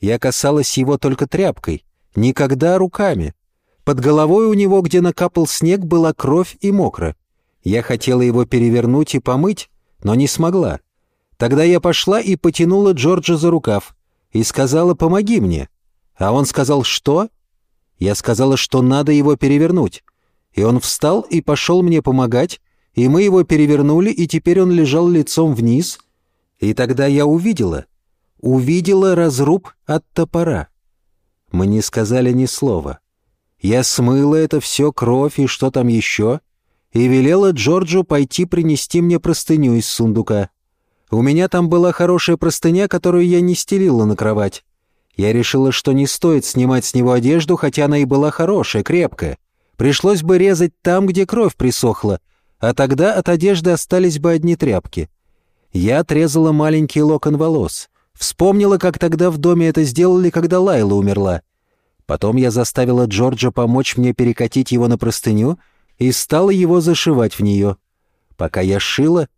Я касалась его только тряпкой, никогда руками. Под головой у него, где накапал снег, была кровь и мокро. Я хотела его перевернуть и помыть, но не смогла. Тогда я пошла и потянула Джорджа за рукав и сказала «помоги мне». А он сказал «что?» Я сказала, что надо его перевернуть. И он встал и пошел мне помогать, и мы его перевернули, и теперь он лежал лицом вниз. И тогда я увидела, увидела разруб от топора. Мы не сказали ни слова. Я смыла это все, кровь и что там еще, и велела Джорджу пойти принести мне простыню из сундука. У меня там была хорошая простыня, которую я не стелила на кровать. Я решила, что не стоит снимать с него одежду, хотя она и была хорошая, крепкая. Пришлось бы резать там, где кровь присохла, а тогда от одежды остались бы одни тряпки. Я отрезала маленький локон волос. Вспомнила, как тогда в доме это сделали, когда Лайла умерла. Потом я заставила Джорджа помочь мне перекатить его на простыню и стала его зашивать в нее. Пока я шила,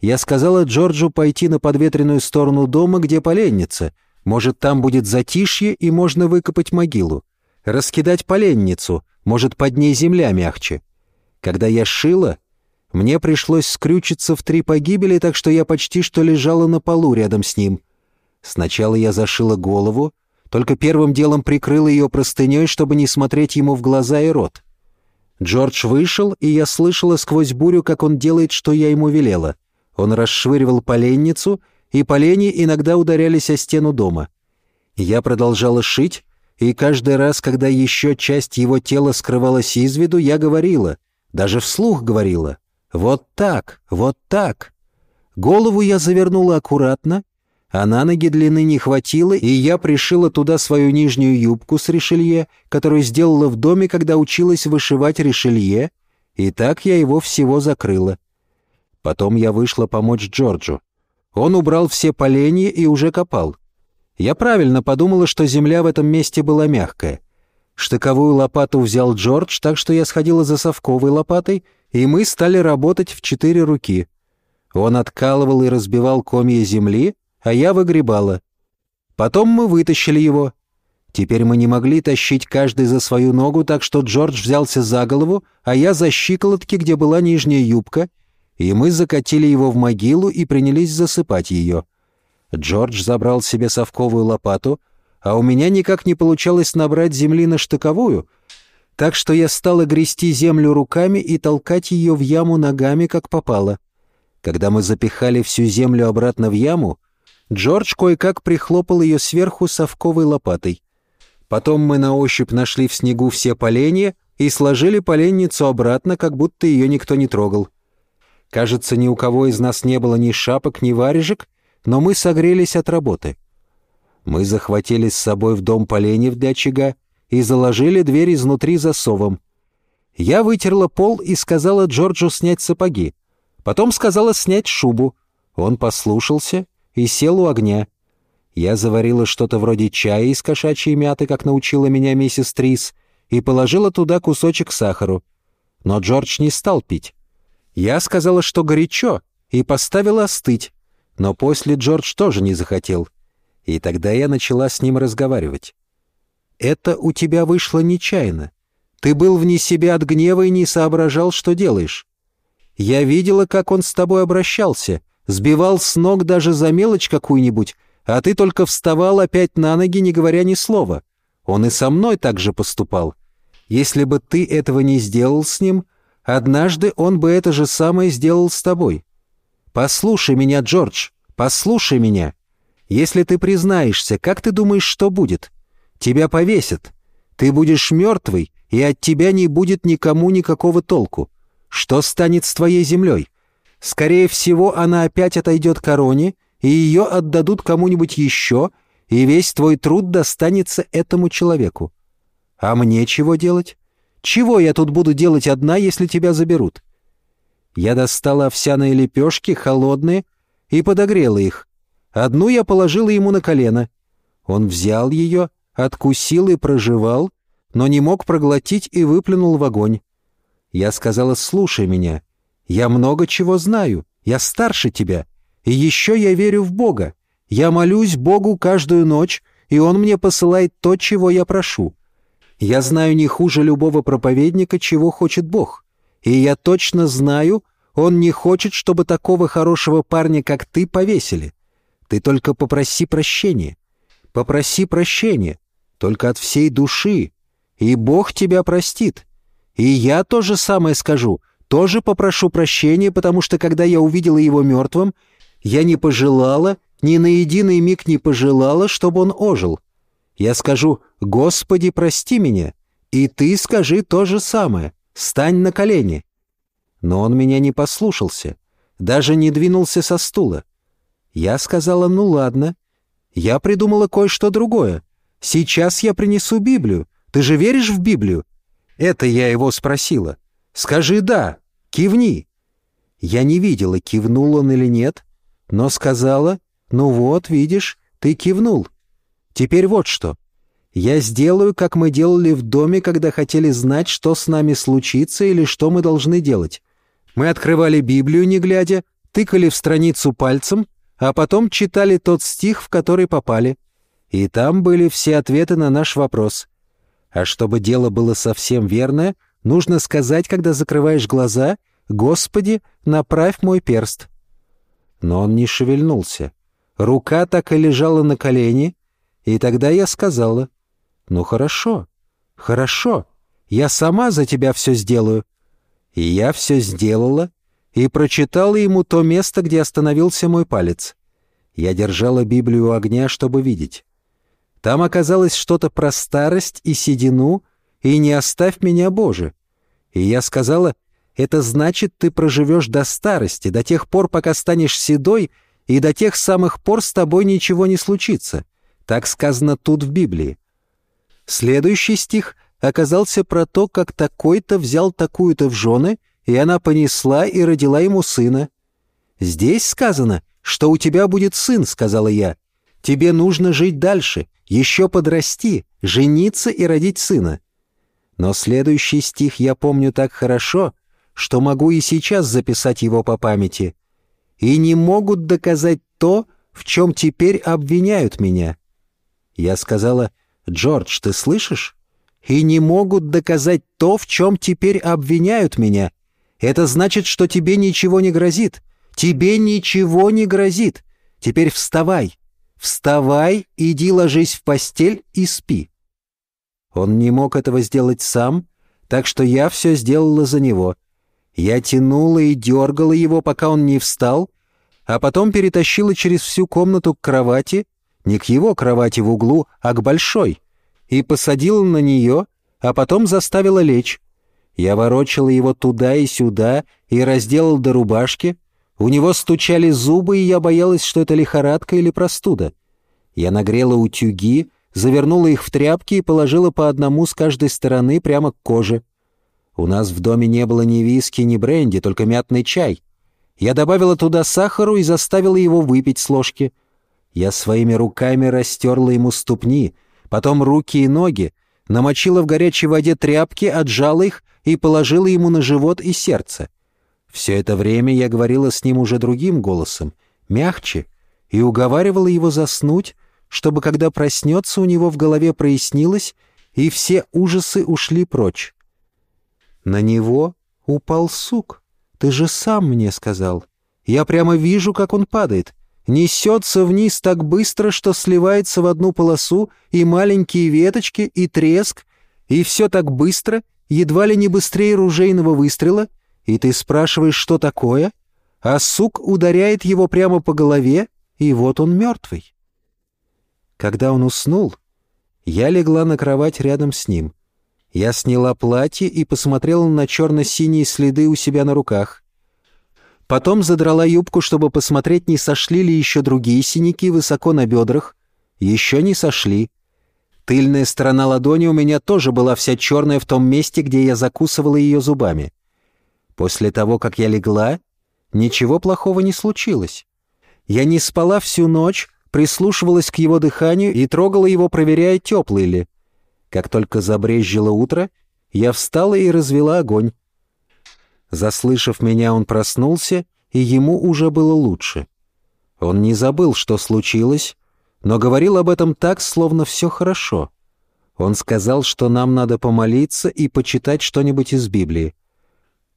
я сказала Джорджу пойти на подветренную сторону дома, где поленница. Может, там будет затишье и можно выкопать могилу. Раскидать поленницу, может, под ней земля мягче. Когда я шила, мне пришлось скрючиться в три погибели, так что я почти что лежала на полу рядом с ним. Сначала я зашила голову, только первым делом прикрыла ее простыней, чтобы не смотреть ему в глаза и рот. Джордж вышел, и я слышала сквозь бурю, как он делает, что я ему велела. Он расшвыривал поленницу, и полени иногда ударялись о стену дома. Я продолжала шить, и каждый раз, когда еще часть его тела скрывалась из виду, я говорила, даже вслух говорила, «Вот так, вот так». Голову я завернула аккуратно, а на ноги длины не хватило, и я пришила туда свою нижнюю юбку с решелье, которую сделала в доме, когда училась вышивать решелье, и так я его всего закрыла. Потом я вышла помочь Джорджу. Он убрал все поленья и уже копал. Я правильно подумала, что земля в этом месте была мягкая. Штыковую лопату взял Джордж, так что я сходила за совковой лопатой, и мы стали работать в четыре руки. Он откалывал и разбивал комья земли, а я выгребала. Потом мы вытащили его. Теперь мы не могли тащить каждый за свою ногу, так что Джордж взялся за голову, а я за щиколотки, где была нижняя юбка, и мы закатили его в могилу и принялись засыпать ее. Джордж забрал себе совковую лопату, а у меня никак не получалось набрать земли на штыковую, так что я стала грести землю руками и толкать ее в яму ногами, как попало. Когда мы запихали всю землю обратно в яму, Джордж кое-как прихлопал ее сверху совковой лопатой. Потом мы на ощупь нашли в снегу все поленья и сложили поленницу обратно, как будто ее никто не трогал. Кажется, ни у кого из нас не было ни шапок, ни варежек, но мы согрелись от работы. Мы захватили с собой в дом поленьев для очага и заложили дверь изнутри засовом. Я вытерла пол и сказала Джорджу снять сапоги. Потом сказала снять шубу. Он послушался и сел у огня. Я заварила что-то вроде чая из кошачьей мяты, как научила меня миссис Трис, и положила туда кусочек сахару. Но Джордж не стал пить. Я сказала, что горячо, и поставила остыть, но после Джордж тоже не захотел. И тогда я начала с ним разговаривать. «Это у тебя вышло нечаянно. Ты был вне себя от гнева и не соображал, что делаешь. Я видела, как он с тобой обращался, сбивал с ног даже за мелочь какую-нибудь, а ты только вставал опять на ноги, не говоря ни слова. Он и со мной так же поступал. Если бы ты этого не сделал с ним, однажды он бы это же самое сделал с тобой. Послушай меня, Джордж, послушай меня. Если ты признаешься, как ты думаешь, что будет? Тебя повесят. Ты будешь мертвый, и от тебя не будет никому никакого толку. Что станет с твоей землей? Скорее всего, она опять отойдет короне, и ее отдадут кому-нибудь еще, и весь твой труд достанется этому человеку. А мне чего делать? Чего я тут буду делать одна, если тебя заберут? Я достала овсяные лепешки, холодные, и подогрела их. Одну я положила ему на колено. Он взял ее, откусил и прожевал, но не мог проглотить и выплюнул в огонь. Я сказала, слушай меня, я много чего знаю, я старше тебя, и еще я верю в Бога. Я молюсь Богу каждую ночь, и Он мне посылает то, чего я прошу. Я знаю не хуже любого проповедника, чего хочет Бог. И я точно знаю, Он не хочет, чтобы такого хорошего парня, как ты, повесили. Ты только попроси прощения. Попроси прощения, только от всей души, и Бог тебя простит. И я то же самое скажу, тоже попрошу прощения, потому что когда я увидела его мертвым, я не пожелала, ни на единый миг не пожелала, чтобы он ожил. Я скажу «Господи, прости меня», и ты скажи то же самое, стань на колени. Но он меня не послушался, даже не двинулся со стула. Я сказала «Ну ладно». Я придумала кое-что другое. Сейчас я принесу Библию. Ты же веришь в Библию? Это я его спросила. Скажи «да», кивни. Я не видела, кивнул он или нет, но сказала «ну вот, видишь, ты кивнул». Теперь вот что. Я сделаю, как мы делали в доме, когда хотели знать, что с нами случится или что мы должны делать. Мы открывали Библию, не глядя, тыкали в страницу пальцем, а потом читали тот стих, в который попали. И там были все ответы на наш вопрос. А чтобы дело было совсем верное, нужно сказать, когда закрываешь глаза, «Господи, направь мой перст». Но он не шевельнулся. Рука так и лежала на колени, и тогда я сказала, «Ну хорошо, хорошо, я сама за тебя все сделаю». И я все сделала и прочитала ему то место, где остановился мой палец. Я держала Библию огня, чтобы видеть. Там оказалось что-то про старость и седину, и не оставь меня, Боже. И я сказала, это значит, ты проживешь до старости, до тех пор, пока станешь седой, и до тех самых пор с тобой ничего не случится. Так сказано тут в Библии. Следующий стих оказался про то, как такой-то взял такую-то в жены, и она понесла и родила ему сына. «Здесь сказано, что у тебя будет сын», — сказала я. «Тебе нужно жить дальше, еще подрасти, жениться и родить сына. Но следующий стих я помню так хорошо, что могу и сейчас записать его по памяти. И не могут доказать то, в чем теперь обвиняют меня. Я сказала, «Джордж, ты слышишь? И не могут доказать то, в чем теперь обвиняют меня. Это значит, что тебе ничего не грозит. Тебе ничего не грозит. Теперь вставай. «Вставай, иди ложись в постель и спи». Он не мог этого сделать сам, так что я все сделала за него. Я тянула и дергала его, пока он не встал, а потом перетащила через всю комнату к кровати, не к его кровати в углу, а к большой, и посадила на нее, а потом заставила лечь. Я ворочала его туда и сюда и разделал до рубашки, у него стучали зубы, и я боялась, что это лихорадка или простуда. Я нагрела утюги, завернула их в тряпки и положила по одному с каждой стороны прямо к коже. У нас в доме не было ни виски, ни бренди, только мятный чай. Я добавила туда сахару и заставила его выпить с ложки. Я своими руками растерла ему ступни, потом руки и ноги, намочила в горячей воде тряпки, отжала их и положила ему на живот и сердце. Все это время я говорила с ним уже другим голосом, мягче, и уговаривала его заснуть, чтобы, когда проснется, у него в голове прояснилось, и все ужасы ушли прочь. На него упал сук. Ты же сам мне сказал. Я прямо вижу, как он падает. Несется вниз так быстро, что сливается в одну полосу, и маленькие веточки, и треск, и все так быстро, едва ли не быстрее ружейного выстрела, и ты спрашиваешь, что такое, а сук ударяет его прямо по голове, и вот он мертвый. Когда он уснул, я легла на кровать рядом с ним. Я сняла платье и посмотрела на черно-синие следы у себя на руках. Потом задрала юбку, чтобы посмотреть, не сошли ли еще другие синяки высоко на бедрах. Еще не сошли. Тыльная сторона ладони у меня тоже была вся черная в том месте, где я закусывала ее зубами. После того, как я легла, ничего плохого не случилось. Я не спала всю ночь, прислушивалась к его дыханию и трогала его, проверяя, теплый ли. Как только забрезжило утро, я встала и развела огонь. Заслышав меня, он проснулся, и ему уже было лучше. Он не забыл, что случилось, но говорил об этом так, словно все хорошо. Он сказал, что нам надо помолиться и почитать что-нибудь из Библии.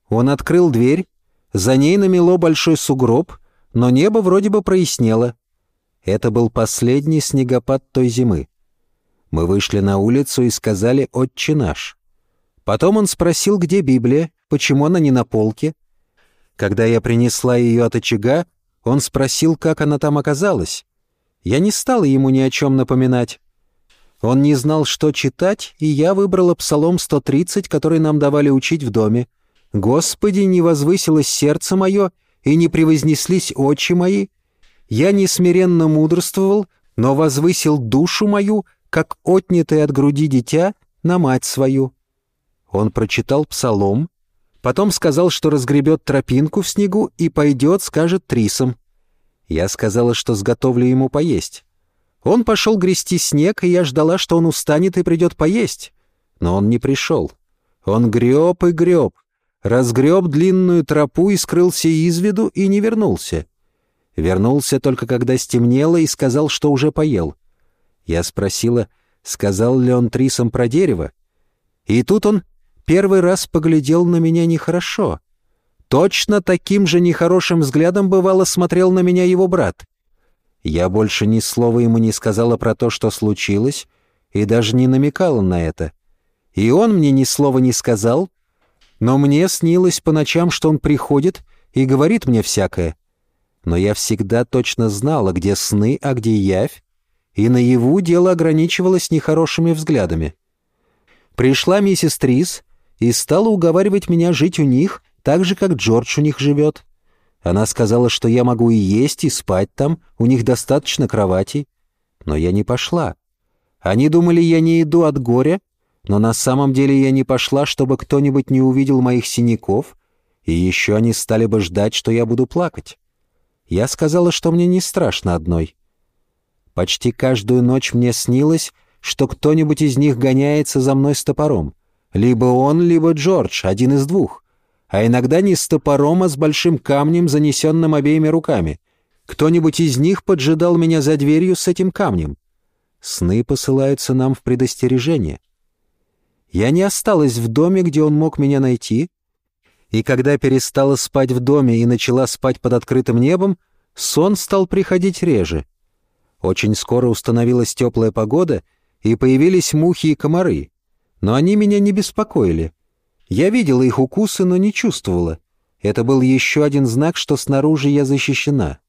Он открыл дверь, за ней намело большой сугроб, но небо вроде бы прояснело. Это был последний снегопад той зимы. Мы вышли на улицу и сказали «Отче наш». Потом он спросил, где Библия, почему она не на полке. Когда я принесла ее от очага, он спросил, как она там оказалась. Я не стала ему ни о чем напоминать. Он не знал, что читать, и я выбрала Псалом 130, который нам давали учить в доме. «Господи, не возвысилось сердце мое, и не превознеслись очи мои, я не смиренно мудрствовал, но возвысил душу мою, как отнятый от груди дитя, на мать свою». Он прочитал псалом, потом сказал, что разгребет тропинку в снегу и пойдет, скажет трисом. Я сказала, что сготовлю ему поесть. Он пошел грести снег, и я ждала, что он устанет и придет поесть. Но он не пришел. Он греб и греб, разгреб длинную тропу и скрылся из виду и не вернулся. Вернулся только когда стемнело и сказал, что уже поел. Я спросила, сказал ли он Трисом про дерево. И тут он первый раз поглядел на меня нехорошо. Точно таким же нехорошим взглядом бывало смотрел на меня его брат. Я больше ни слова ему не сказала про то, что случилось, и даже не намекала на это. И он мне ни слова не сказал, но мне снилось по ночам, что он приходит и говорит мне всякое но я всегда точно знала, где сны, а где явь, и наяву дело ограничивалось нехорошими взглядами. Пришла миссис Трис и стала уговаривать меня жить у них, так же, как Джордж у них живет. Она сказала, что я могу и есть, и спать там, у них достаточно кроватей. Но я не пошла. Они думали, я не иду от горя, но на самом деле я не пошла, чтобы кто-нибудь не увидел моих синяков, и еще они стали бы ждать, что я буду плакать. Я сказала, что мне не страшно одной. Почти каждую ночь мне снилось, что кто-нибудь из них гоняется за мной с топором. Либо он, либо Джордж, один из двух. А иногда не с топором, а с большим камнем, занесенным обеими руками. Кто-нибудь из них поджидал меня за дверью с этим камнем. Сны посылаются нам в предостережение. Я не осталась в доме, где он мог меня найти, и когда перестала спать в доме и начала спать под открытым небом, сон стал приходить реже. Очень скоро установилась теплая погода, и появились мухи и комары. Но они меня не беспокоили. Я видела их укусы, но не чувствовала. Это был еще один знак, что снаружи я защищена.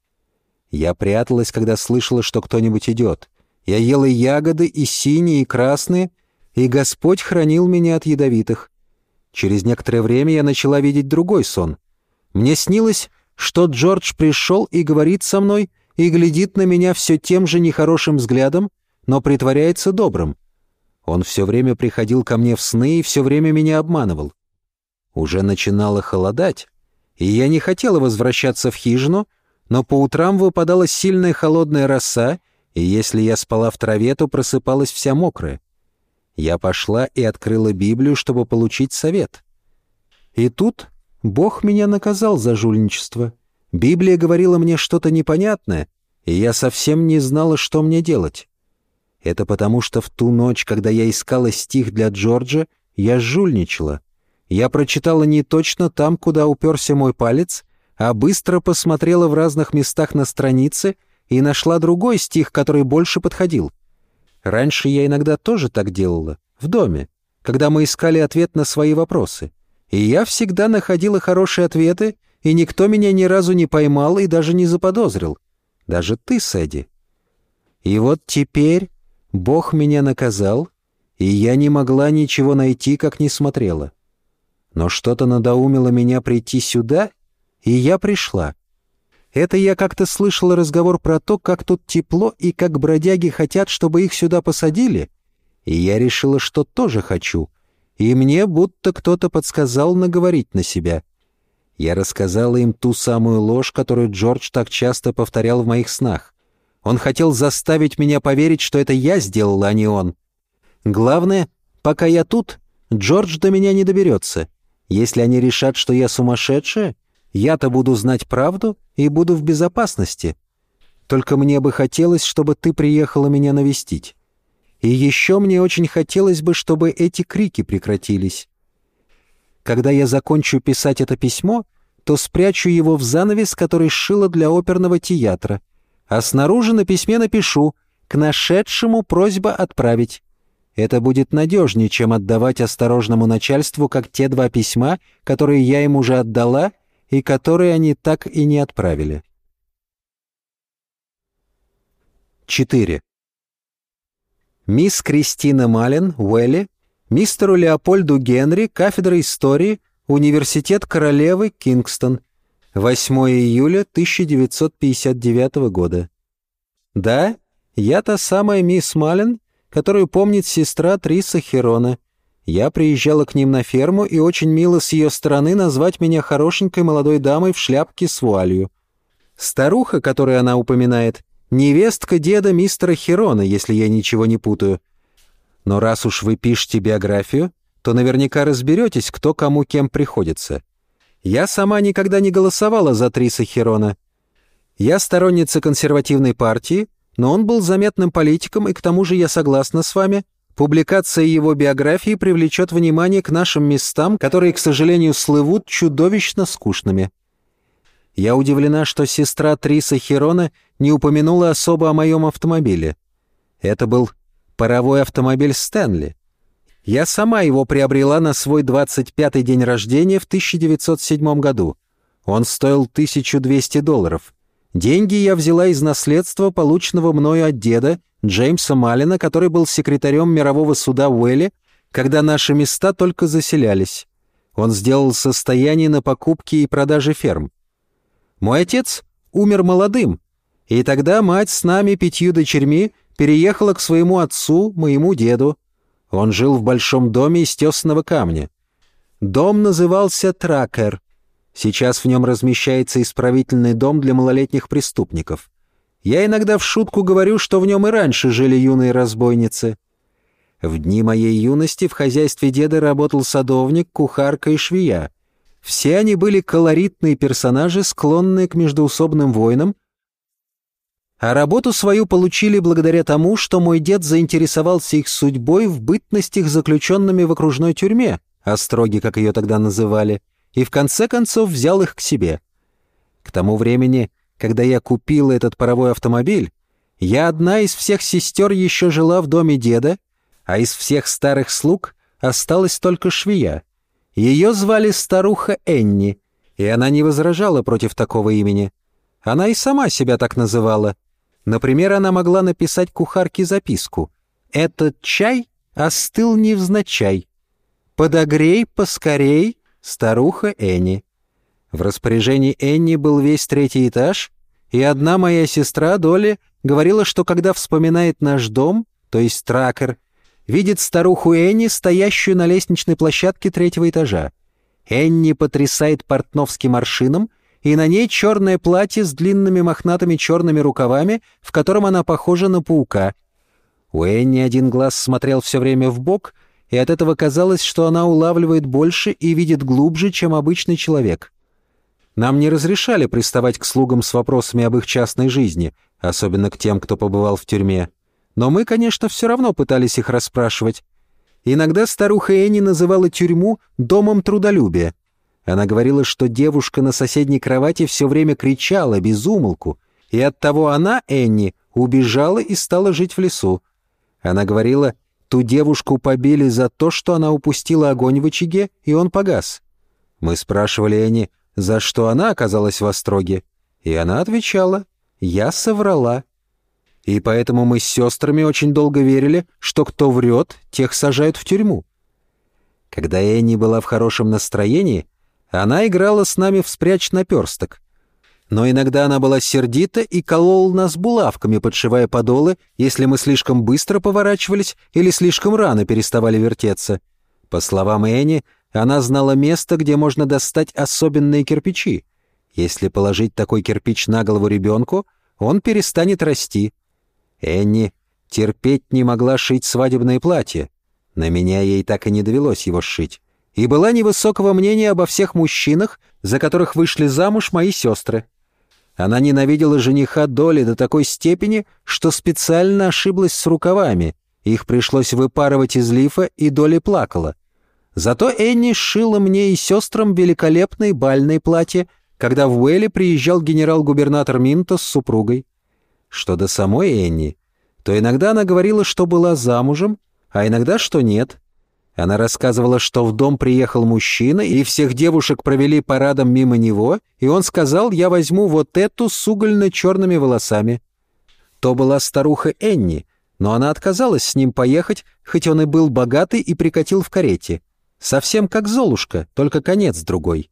Я пряталась, когда слышала, что кто-нибудь идет. Я ела ягоды и синие, и красные, и Господь хранил меня от ядовитых. Через некоторое время я начала видеть другой сон. Мне снилось, что Джордж пришел и говорит со мной, и глядит на меня все тем же нехорошим взглядом, но притворяется добрым. Он все время приходил ко мне в сны и все время меня обманывал. Уже начинало холодать, и я не хотела возвращаться в хижину, но по утрам выпадала сильная холодная роса, и если я спала в траве, то просыпалась вся мокрая. Я пошла и открыла Библию, чтобы получить совет. И тут Бог меня наказал за жульничество. Библия говорила мне что-то непонятное, и я совсем не знала, что мне делать. Это потому, что в ту ночь, когда я искала стих для Джорджа, я жульничала. Я прочитала не точно там, куда уперся мой палец, а быстро посмотрела в разных местах на странице и нашла другой стих, который больше подходил. Раньше я иногда тоже так делала, в доме, когда мы искали ответ на свои вопросы. И я всегда находила хорошие ответы, и никто меня ни разу не поймал и даже не заподозрил. Даже ты, Сэдди. И вот теперь Бог меня наказал, и я не могла ничего найти, как не смотрела. Но что-то надоумило меня прийти сюда, и я пришла. Это я как-то слышала разговор про то, как тут тепло и как бродяги хотят, чтобы их сюда посадили, и я решила, что тоже хочу, и мне будто кто-то подсказал наговорить на себя. Я рассказала им ту самую ложь, которую Джордж так часто повторял в моих снах. Он хотел заставить меня поверить, что это я сделала, а не он. Главное, пока я тут, Джордж до меня не доберется. Если они решат, что я сумасшедшая, я-то буду знать правду и буду в безопасности. Только мне бы хотелось, чтобы ты приехала меня навестить. И еще мне очень хотелось бы, чтобы эти крики прекратились. Когда я закончу писать это письмо, то спрячу его в занавес, который сшила для оперного театра, а снаружи на письме напишу «К нашедшему просьба отправить». Это будет надежнее, чем отдавать осторожному начальству, как те два письма, которые я им уже отдала и которые они так и не отправили. 4. Мисс Кристина Малин, Уэлли, мистеру Леопольду Генри, кафедра истории, Университет Королевы, Кингстон, 8 июля 1959 года. Да, я та самая мисс Малин, которую помнит сестра Триса Херона. Я приезжала к ним на ферму, и очень мило с ее стороны назвать меня хорошенькой молодой дамой в шляпке с вуалью. Старуха, которую она упоминает, невестка деда мистера Херона, если я ничего не путаю. Но раз уж вы пишете биографию, то наверняка разберетесь, кто кому кем приходится. Я сама никогда не голосовала за Триса Херона. Я сторонница консервативной партии, но он был заметным политиком, и к тому же я согласна с вами, публикация его биографии привлечет внимание к нашим местам, которые, к сожалению, слывут чудовищно скучными. Я удивлена, что сестра Триса Херона не упомянула особо о моем автомобиле. Это был паровой автомобиль Стэнли. Я сама его приобрела на свой 25-й день рождения в 1907 году. Он стоил 1200 долларов. Деньги я взяла из наследства, полученного мною от деда, Джеймса Малина, который был секретарем мирового суда в Уэлле, когда наши места только заселялись. Он сделал состояние на покупке и продаже ферм. Мой отец умер молодым, и тогда мать с нами пятью дочерьми переехала к своему отцу, моему деду. Он жил в большом доме из тесного камня. Дом назывался Тракер, Сейчас в нем размещается исправительный дом для малолетних преступников. Я иногда в шутку говорю, что в нем и раньше жили юные разбойницы. В дни моей юности в хозяйстве деда работал садовник, кухарка и швея. Все они были колоритные персонажи, склонные к междоусобным войнам, а работу свою получили благодаря тому, что мой дед заинтересовался их судьбой в бытность их заключенными в окружной тюрьме, остроги, как ее тогда называли — и в конце концов взял их к себе. К тому времени, когда я купила этот паровой автомобиль, я одна из всех сестер еще жила в доме деда, а из всех старых слуг осталась только швея. Ее звали старуха Энни, и она не возражала против такого имени. Она и сама себя так называла. Например, она могла написать кухарке записку. «Этот чай остыл невзначай. Подогрей поскорей старуха Энни. В распоряжении Энни был весь третий этаж, и одна моя сестра, Доли, говорила, что когда вспоминает наш дом, то есть тракер, видит старуху Энни, стоящую на лестничной площадке третьего этажа. Энни потрясает портновским аршином, и на ней черное платье с длинными мохнатыми черными рукавами, в котором она похожа на паука. У Энни один глаз смотрел все время в бок, и от этого казалось, что она улавливает больше и видит глубже, чем обычный человек. Нам не разрешали приставать к слугам с вопросами об их частной жизни, особенно к тем, кто побывал в тюрьме. Но мы, конечно, все равно пытались их расспрашивать. Иногда старуха Энни называла тюрьму «домом трудолюбия». Она говорила, что девушка на соседней кровати все время кричала без умолку, и оттого она, Энни, убежала и стала жить в лесу. Она говорила, ту девушку побили за то, что она упустила огонь в очаге, и он погас. Мы спрашивали Энни, за что она оказалась в остроге, и она отвечала, «Я соврала». И поэтому мы с сестрами очень долго верили, что кто врет, тех сажают в тюрьму. Когда Энни была в хорошем настроении, она играла с нами в спрячь наперсток. Но иногда она была сердита и колола нас булавками, подшивая подолы, если мы слишком быстро поворачивались или слишком рано переставали вертеться. По словам Энни, она знала место, где можно достать особенные кирпичи. Если положить такой кирпич на голову ребенку, он перестанет расти. Энни терпеть не могла шить свадебное платье. На меня ей так и не довелось его сшить. И была невысокого мнения обо всех мужчинах, за которых вышли замуж мои сестры. Она ненавидела жениха Доли до такой степени, что специально ошиблась с рукавами. Их пришлось выпарывать из лифа, и Доли плакала. Зато Энни сшила мне и сестрам великолепные бальные платья, когда в Уэлли приезжал генерал-губернатор Минто с супругой. Что до самой Энни, то иногда она говорила, что была замужем, а иногда, что нет. Она рассказывала, что в дом приехал мужчина, и всех девушек провели парадом мимо него, и он сказал, я возьму вот эту с угольно-черными волосами. То была старуха Энни, но она отказалась с ним поехать, хоть он и был богатый и прикатил в карете. Совсем как Золушка, только конец другой.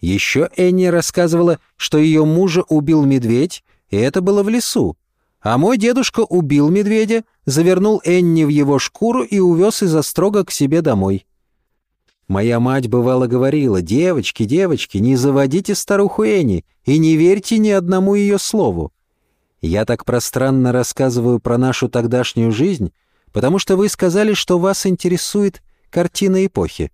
Еще Энни рассказывала, что ее мужа убил медведь, и это было в лесу. А мой дедушка убил медведя, завернул Энни в его шкуру и увез из острога к себе домой. Моя мать бывало говорила, «Девочки, девочки, не заводите старуху Энни и не верьте ни одному ее слову». Я так пространно рассказываю про нашу тогдашнюю жизнь, потому что вы сказали, что вас интересует картина эпохи.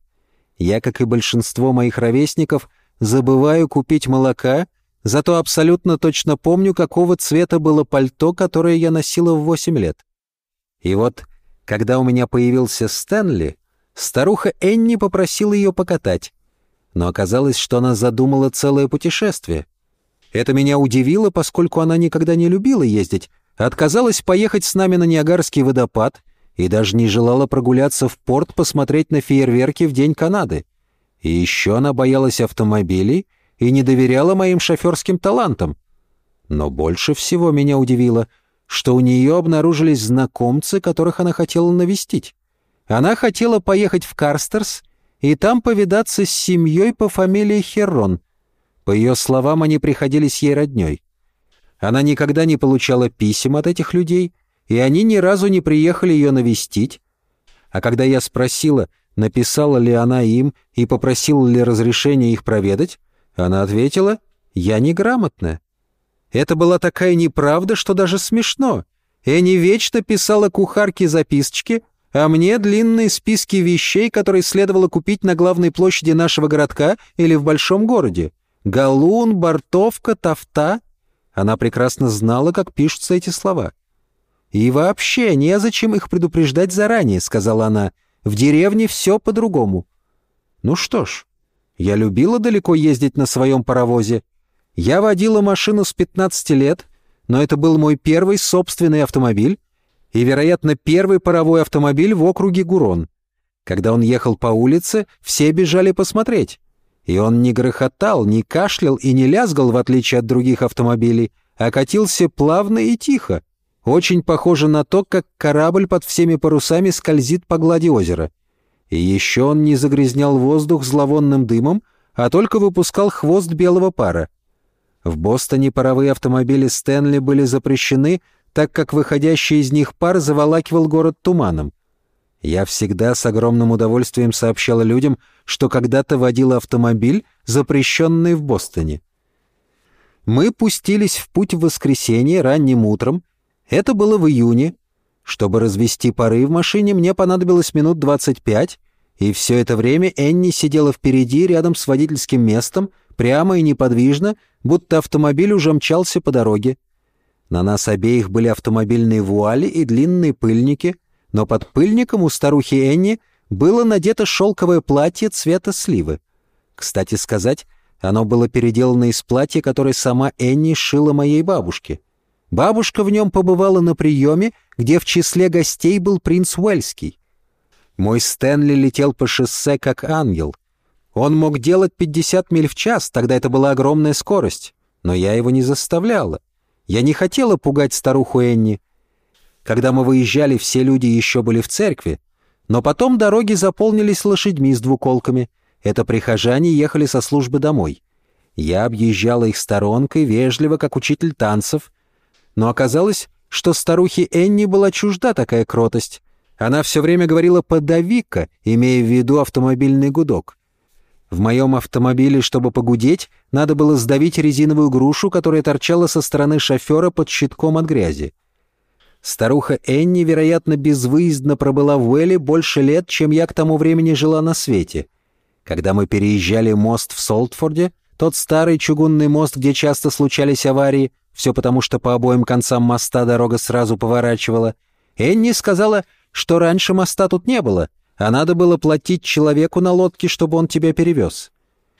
Я, как и большинство моих ровесников, забываю купить молока, зато абсолютно точно помню, какого цвета было пальто, которое я носила в восемь лет. И вот, когда у меня появился Стэнли, старуха Энни попросила ее покатать. Но оказалось, что она задумала целое путешествие. Это меня удивило, поскольку она никогда не любила ездить, отказалась поехать с нами на Ниагарский водопад и даже не желала прогуляться в порт посмотреть на фейерверки в День Канады. И еще она боялась автомобилей и не доверяла моим шоферским талантам. Но больше всего меня удивило, что у нее обнаружились знакомцы, которых она хотела навестить. Она хотела поехать в Карстерс и там повидаться с семьей по фамилии Херрон. По ее словам, они приходились ей родней. Она никогда не получала писем от этих людей — и они ни разу не приехали ее навестить. А когда я спросила, написала ли она им и попросила ли разрешения их проведать, она ответила, «Я неграмотная». Это была такая неправда, что даже смешно. Эни вечно писала кухарке записочки, а мне длинные списки вещей, которые следовало купить на главной площади нашего городка или в большом городе. Галун, бортовка, тафта. Она прекрасно знала, как пишутся эти слова. «И вообще, незачем их предупреждать заранее», — сказала она. «В деревне все по-другому». Ну что ж, я любила далеко ездить на своем паровозе. Я водила машину с 15 лет, но это был мой первый собственный автомобиль и, вероятно, первый паровой автомобиль в округе Гурон. Когда он ехал по улице, все бежали посмотреть. И он не грохотал, не кашлял и не лязгал, в отличие от других автомобилей, а катился плавно и тихо. Очень похоже на то, как корабль под всеми парусами скользит по глади озера. И еще он не загрязнял воздух зловонным дымом, а только выпускал хвост белого пара. В Бостоне паровые автомобили Стэнли были запрещены, так как выходящий из них пар заволакивал город туманом. Я всегда с огромным удовольствием сообщала людям, что когда-то водила автомобиль, запрещенный в Бостоне. Мы пустились в путь в воскресенье ранним утром, это было в июне. Чтобы развести пары в машине, мне понадобилось минут 25, и все это время Энни сидела впереди, рядом с водительским местом, прямо и неподвижно, будто автомобиль уже мчался по дороге. На нас обеих были автомобильные вуали и длинные пыльники, но под пыльником у старухи Энни было надето шелковое платье цвета сливы. Кстати сказать, оно было переделано из платья, которое сама Энни шила моей бабушке. Бабушка в нем побывала на приеме, где в числе гостей был принц Уэльский. Мой Стэнли летел по шоссе как ангел. Он мог делать 50 миль в час, тогда это была огромная скорость. Но я его не заставляла. Я не хотела пугать старуху Энни. Когда мы выезжали, все люди еще были в церкви. Но потом дороги заполнились лошадьми с двуколками. Это прихожане ехали со службы домой. Я объезжала их сторонкой, вежливо, как учитель танцев. Но оказалось, что старухе Энни была чужда такая кротость. Она все время говорила «подави-ка», имея в виду автомобильный гудок. В моем автомобиле, чтобы погудеть, надо было сдавить резиновую грушу, которая торчала со стороны шофера под щитком от грязи. Старуха Энни, вероятно, безвыездно пробыла в Уэлле больше лет, чем я к тому времени жила на свете. Когда мы переезжали мост в Солтфорде, тот старый чугунный мост, где часто случались аварии, все потому что по обоим концам моста дорога сразу поворачивала, Энни сказала, что раньше моста тут не было, а надо было платить человеку на лодке, чтобы он тебя перевез.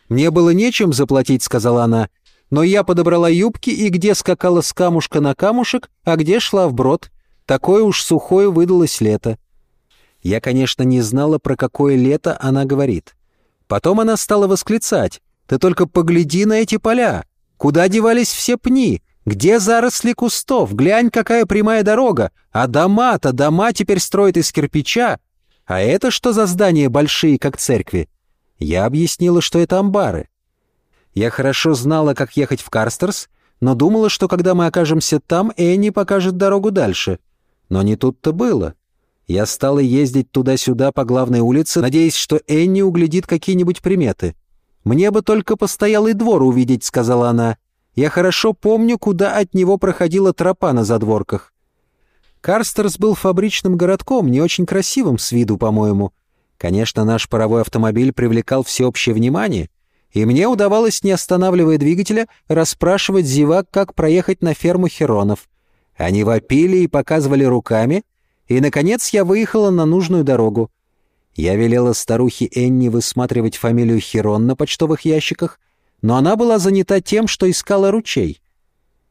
«Мне было нечем заплатить», — сказала она, «но я подобрала юбки и где скакала с камушка на камушек, а где шла вброд. Такое уж сухое выдалось лето». Я, конечно, не знала, про какое лето она говорит. Потом она стала восклицать. «Ты только погляди на эти поля! Куда девались все пни? Где заросли кустов? Глянь, какая прямая дорога! А дома-то, дома теперь строят из кирпича! А это что за здания большие, как церкви?» Я объяснила, что это амбары. Я хорошо знала, как ехать в Карстерс, но думала, что когда мы окажемся там, Энни покажет дорогу дальше. Но не тут-то было. Я стала ездить туда-сюда по главной улице, надеясь, что Энни углядит какие-нибудь приметы. «Мне бы только постоялый двор увидеть», — сказала она. «Я хорошо помню, куда от него проходила тропа на задворках». Карстерс был фабричным городком, не очень красивым с виду, по-моему. Конечно, наш паровой автомобиль привлекал всеобщее внимание, и мне удавалось, не останавливая двигателя, расспрашивать зевак, как проехать на ферму Херонов. Они вопили и показывали руками, и, наконец, я выехала на нужную дорогу. Я велела старухе Энни высматривать фамилию Херон на почтовых ящиках, но она была занята тем, что искала ручей.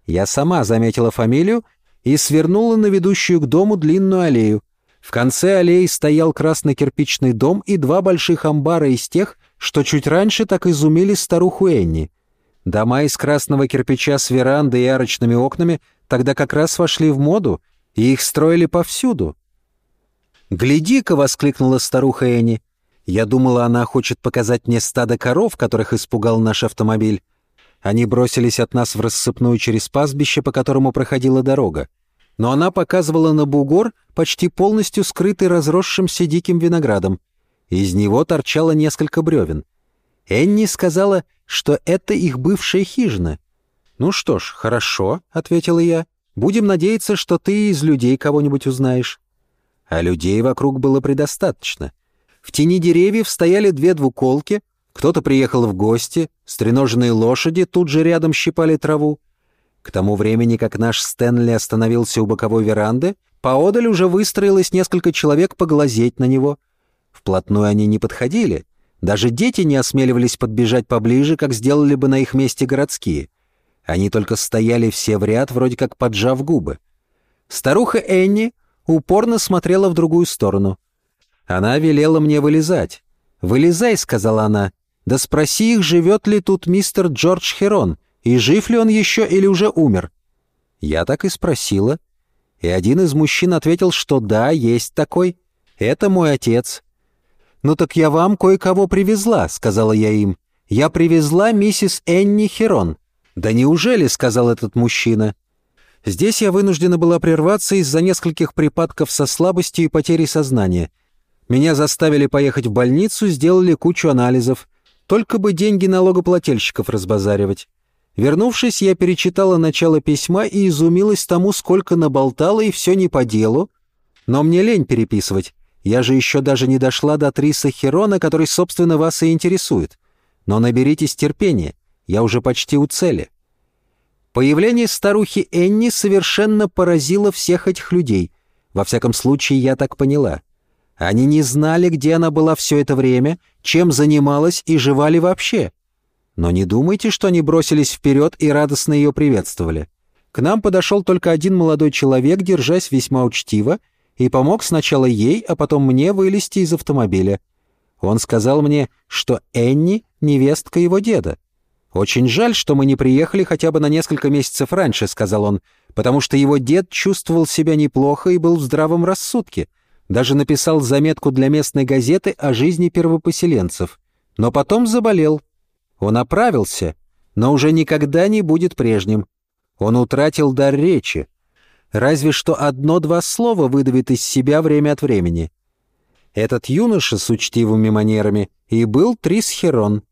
Я сама заметила фамилию и свернула на ведущую к дому длинную аллею. В конце аллеи стоял красный кирпичный дом и два больших амбара из тех, что чуть раньше так изумили старуху Энни. Дома из красного кирпича с верандой и арочными окнами тогда как раз вошли в моду, и их строили повсюду. «Гляди-ка!» — воскликнула старуха Энни. Я думала, она хочет показать мне стадо коров, которых испугал наш автомобиль. Они бросились от нас в рассыпную через пастбище, по которому проходила дорога. Но она показывала на бугор, почти полностью скрытый разросшимся диким виноградом. Из него торчало несколько бревен. Энни сказала, что это их бывшая хижина. «Ну что ж, хорошо», — ответила я. Будем надеяться, что ты из людей кого-нибудь узнаешь». А людей вокруг было предостаточно. В тени деревьев стояли две двуколки, кто-то приехал в гости, стреноженные лошади тут же рядом щипали траву. К тому времени, как наш Стэнли остановился у боковой веранды, поодаль уже выстроилось несколько человек поглазеть на него. Вплотную они не подходили. Даже дети не осмеливались подбежать поближе, как сделали бы на их месте городские — они только стояли все в ряд, вроде как поджав губы. Старуха Энни упорно смотрела в другую сторону. Она велела мне вылезать. «Вылезай», — сказала она. «Да спроси их, живет ли тут мистер Джордж Херон, и жив ли он еще или уже умер». Я так и спросила. И один из мужчин ответил, что да, есть такой. Это мой отец. «Ну так я вам кое-кого привезла», — сказала я им. «Я привезла миссис Энни Херон». «Да неужели?» — сказал этот мужчина. Здесь я вынуждена была прерваться из-за нескольких припадков со слабостью и потерей сознания. Меня заставили поехать в больницу, сделали кучу анализов. Только бы деньги налогоплательщиков разбазаривать. Вернувшись, я перечитала начало письма и изумилась тому, сколько наболтала, и все не по делу. Но мне лень переписывать. Я же еще даже не дошла до Триса Херона, который, собственно, вас и интересует. Но наберитесь терпения, я уже почти у цели». Появление старухи Энни совершенно поразило всех этих людей. Во всяком случае, я так поняла. Они не знали, где она была все это время, чем занималась и жива ли вообще. Но не думайте, что они бросились вперед и радостно ее приветствовали. К нам подошел только один молодой человек, держась весьма учтиво, и помог сначала ей, а потом мне вылезти из автомобиля. Он сказал мне, что Энни — невестка его деда. «Очень жаль, что мы не приехали хотя бы на несколько месяцев раньше», — сказал он, «потому что его дед чувствовал себя неплохо и был в здравом рассудке. Даже написал заметку для местной газеты о жизни первопоселенцев. Но потом заболел. Он оправился, но уже никогда не будет прежним. Он утратил дар речи. Разве что одно-два слова выдавит из себя время от времени. Этот юноша с учтивыми манерами и был Трис Херон.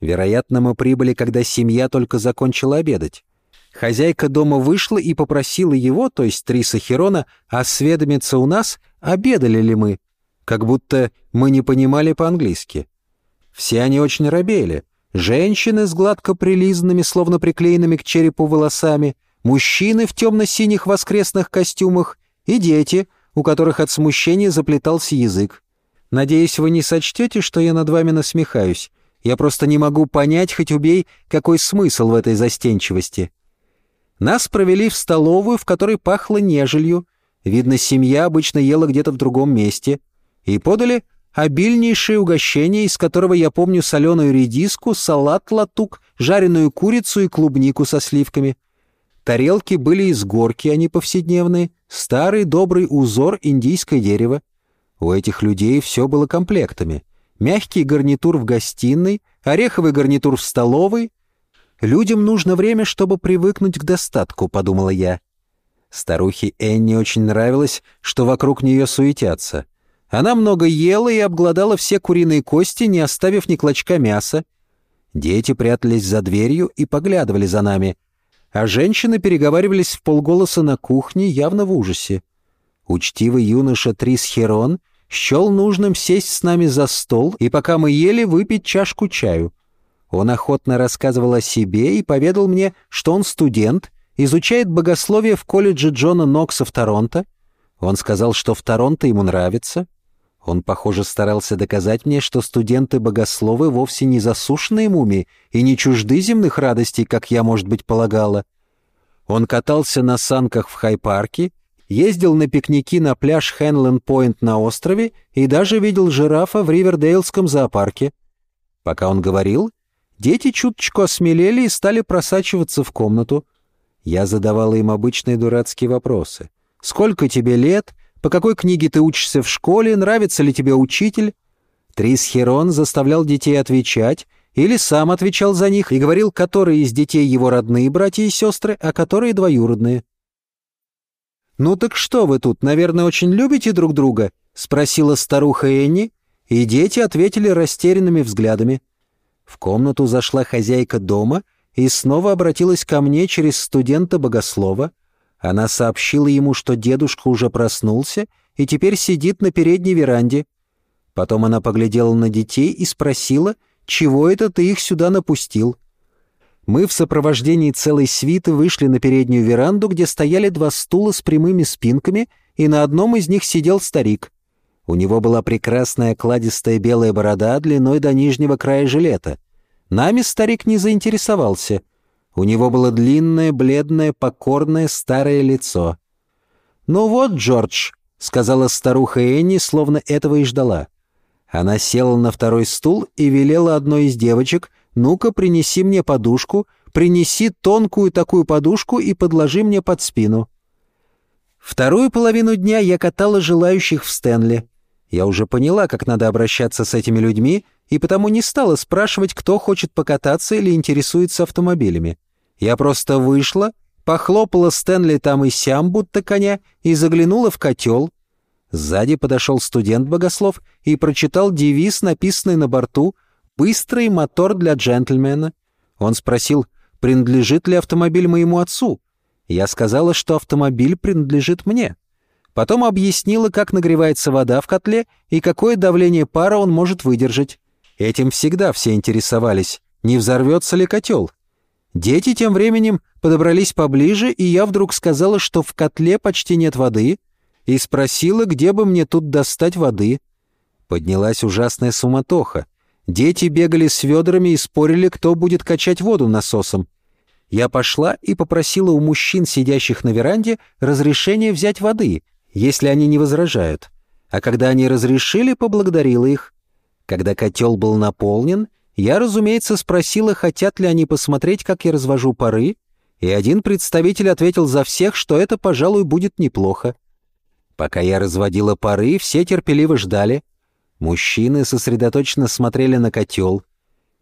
Вероятно, мы прибыли, когда семья только закончила обедать. Хозяйка дома вышла и попросила его, то есть Триса Херона, осведомиться у нас, обедали ли мы, как будто мы не понимали по-английски. Все они очень робели. Женщины с гладко прилизанными, словно приклеенными к черепу волосами, мужчины в темно-синих воскресных костюмах и дети, у которых от смущения заплетался язык. Надеюсь, вы не сочтете, что я над вами насмехаюсь. Я просто не могу понять, хоть убей, какой смысл в этой застенчивости. Нас провели в столовую, в которой пахло нежелью. Видно, семья обычно ела где-то в другом месте. И подали обильнейшее угощение, из которого я помню соленую редиску, салат-латук, жареную курицу и клубнику со сливками. Тарелки были из горки, не повседневные, старый добрый узор индийское дерево. У этих людей все было комплектами. Мягкий гарнитур в гостиной, ореховый гарнитур в столовой, Людям нужно время, чтобы привыкнуть к достатку», — подумала я. Старухе Энни очень нравилось, что вокруг нее суетятся. Она много ела и обглодала все куриные кости, не оставив ни клочка мяса. Дети прятались за дверью и поглядывали за нами, а женщины переговаривались в полголоса на кухне, явно в ужасе. Учтивый юноша Трис Херон счел нужным сесть с нами за стол и, пока мы ели, выпить чашку чаю — он охотно рассказывал о себе и поведал мне, что он студент, изучает богословие в колледже Джона Нокса в Торонто. Он сказал, что в Торонто ему нравится. Он, похоже, старался доказать мне, что студенты-богословы вовсе не засушенные мумии и не чужды земных радостей, как я, может быть, полагала. Он катался на санках в Хай-парке, ездил на пикники на пляж Хенлен-Пойнт на острове и даже видел жирафа в Ривердейлском зоопарке. Пока он говорил, Дети чуточку осмелели и стали просачиваться в комнату. Я задавала им обычные дурацкие вопросы. «Сколько тебе лет? По какой книге ты учишься в школе? Нравится ли тебе учитель?» Трис Херон заставлял детей отвечать, или сам отвечал за них и говорил, которые из детей его родные братья и сестры, а которые двоюродные. «Ну так что вы тут, наверное, очень любите друг друга?» — спросила старуха Энни, и дети ответили растерянными взглядами. В комнату зашла хозяйка дома и снова обратилась ко мне через студента-богослова. Она сообщила ему, что дедушка уже проснулся и теперь сидит на передней веранде. Потом она поглядела на детей и спросила, чего это ты их сюда напустил. Мы в сопровождении целой свиты вышли на переднюю веранду, где стояли два стула с прямыми спинками, и на одном из них сидел старик. У него была прекрасная кладистая белая борода длиной до нижнего края жилета. Нами старик не заинтересовался. У него было длинное, бледное, покорное старое лицо. «Ну вот, Джордж», — сказала старуха Энни, словно этого и ждала. Она села на второй стул и велела одной из девочек, «Ну-ка, принеси мне подушку, принеси тонкую такую подушку и подложи мне под спину». Вторую половину дня я катала желающих в Стэнли. Я уже поняла, как надо обращаться с этими людьми, и потому не стала спрашивать, кто хочет покататься или интересуется автомобилями. Я просто вышла, похлопала Стэнли там и сям, будто коня, и заглянула в котел. Сзади подошел студент-богослов и прочитал девиз, написанный на борту «Быстрый мотор для джентльмена». Он спросил, принадлежит ли автомобиль моему отцу. Я сказала, что автомобиль принадлежит мне. Потом объяснила, как нагревается вода в котле и какое давление пара он может выдержать. Этим всегда все интересовались, не взорвется ли котел. Дети тем временем подобрались поближе, и я вдруг сказала, что в котле почти нет воды, и спросила, где бы мне тут достать воды. Поднялась ужасная суматоха. Дети бегали с ведрами и спорили, кто будет качать воду насосом. Я пошла и попросила у мужчин, сидящих на веранде, разрешения взять воды, если они не возражают. А когда они разрешили, поблагодарила их. Когда котел был наполнен, я, разумеется, спросила, хотят ли они посмотреть, как я развожу пары, и один представитель ответил за всех, что это, пожалуй, будет неплохо. Пока я разводила пары, все терпеливо ждали. Мужчины сосредоточенно смотрели на котел.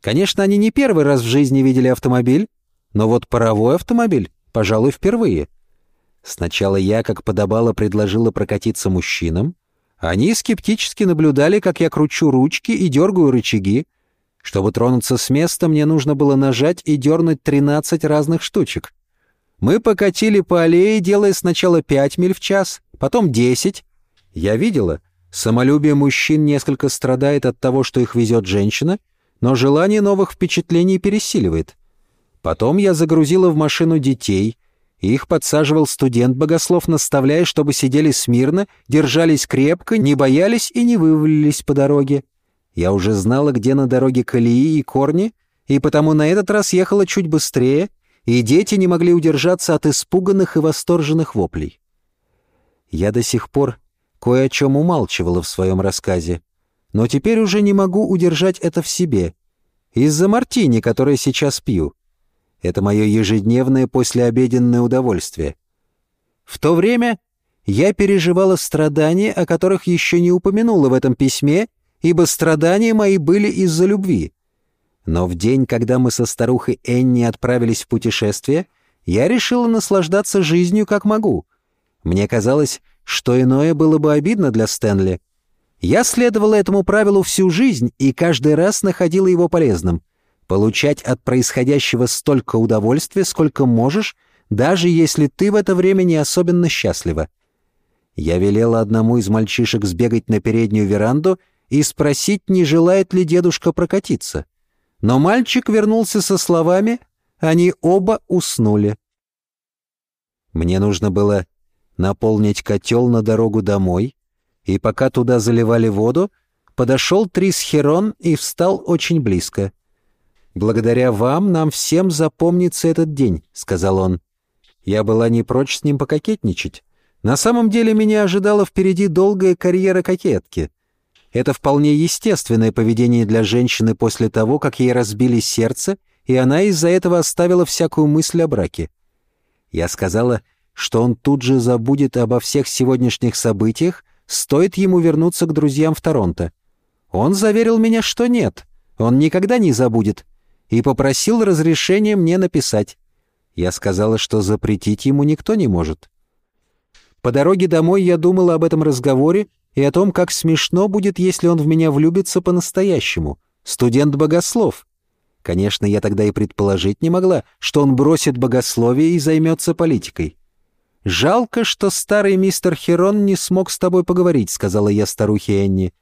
Конечно, они не первый раз в жизни видели автомобиль, но вот паровой автомобиль, пожалуй, впервые. Сначала я, как подобало, предложила прокатиться мужчинам. Они скептически наблюдали, как я кручу ручки и дергаю рычаги, чтобы тронуться с места, мне нужно было нажать и дернуть 13 разных штучек. Мы покатили по аллее, делая сначала 5 миль в час, потом 10. Я видела, самолюбие мужчин несколько страдает от того, что их везет женщина, но желание новых впечатлений пересиливает. Потом я загрузила в машину детей, их подсаживал студент-богослов, наставляя, чтобы сидели смирно, держались крепко, не боялись и не вывалились по дороге. Я уже знала, где на дороге колеи и корни, и потому на этот раз ехала чуть быстрее, и дети не могли удержаться от испуганных и восторженных воплей. Я до сих пор кое о чем умалчивала в своем рассказе, но теперь уже не могу удержать это в себе. Из-за мартини, которое сейчас пью. Это мое ежедневное послеобеденное удовольствие. В то время я переживала страдания, о которых еще не упомянула в этом письме, ибо страдания мои были из-за любви. Но в день, когда мы со старухой Энни отправились в путешествие, я решила наслаждаться жизнью как могу. Мне казалось, что иное было бы обидно для Стэнли. Я следовала этому правилу всю жизнь и каждый раз находила его полезным. Получать от происходящего столько удовольствия, сколько можешь, даже если ты в это время не особенно счастлива. Я велела одному из мальчишек сбегать на переднюю веранду — и спросить, не желает ли дедушка прокатиться. Но мальчик вернулся со словами «Они оба уснули». Мне нужно было наполнить котел на дорогу домой, и пока туда заливали воду, подошел Трис Херон и встал очень близко. «Благодаря вам нам всем запомнится этот день», — сказал он. Я была не прочь с ним пококетничать. На самом деле меня ожидала впереди долгая карьера кокетки — это вполне естественное поведение для женщины после того, как ей разбили сердце, и она из-за этого оставила всякую мысль о браке. Я сказала, что он тут же забудет обо всех сегодняшних событиях, стоит ему вернуться к друзьям в Торонто. Он заверил меня, что нет, он никогда не забудет, и попросил разрешения мне написать. Я сказала, что запретить ему никто не может. По дороге домой я думала об этом разговоре и о том, как смешно будет, если он в меня влюбится по-настоящему. Студент-богослов. Конечно, я тогда и предположить не могла, что он бросит богословие и займется политикой. «Жалко, что старый мистер Херон не смог с тобой поговорить», — сказала я старухе Энни.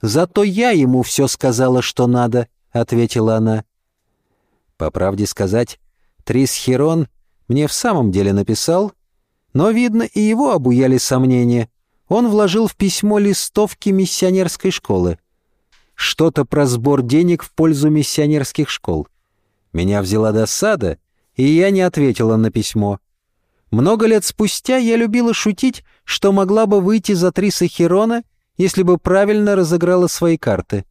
«Зато я ему все сказала, что надо», — ответила она. По правде сказать, Трис Херон мне в самом деле написал, но, видно, и его обуяли сомнения он вложил в письмо листовки миссионерской школы. Что-то про сбор денег в пользу миссионерских школ. Меня взяла досада, и я не ответила на письмо. Много лет спустя я любила шутить, что могла бы выйти за Триса Херона, если бы правильно разыграла свои карты.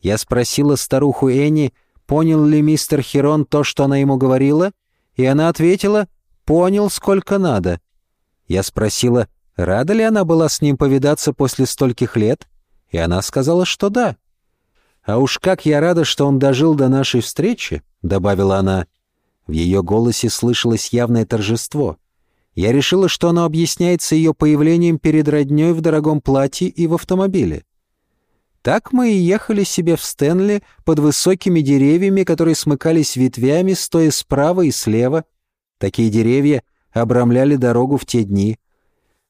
Я спросила старуху Энни, понял ли мистер Херон то, что она ему говорила, и она ответила «понял, сколько надо». Я спросила Рада ли она была с ним повидаться после стольких лет? И она сказала, что да. «А уж как я рада, что он дожил до нашей встречи», — добавила она. В ее голосе слышалось явное торжество. Я решила, что оно объясняется ее появлением перед роднёй в дорогом платье и в автомобиле. Так мы и ехали себе в Стэнли под высокими деревьями, которые смыкались ветвями, стоя справа и слева. Такие деревья обрамляли дорогу в те дни —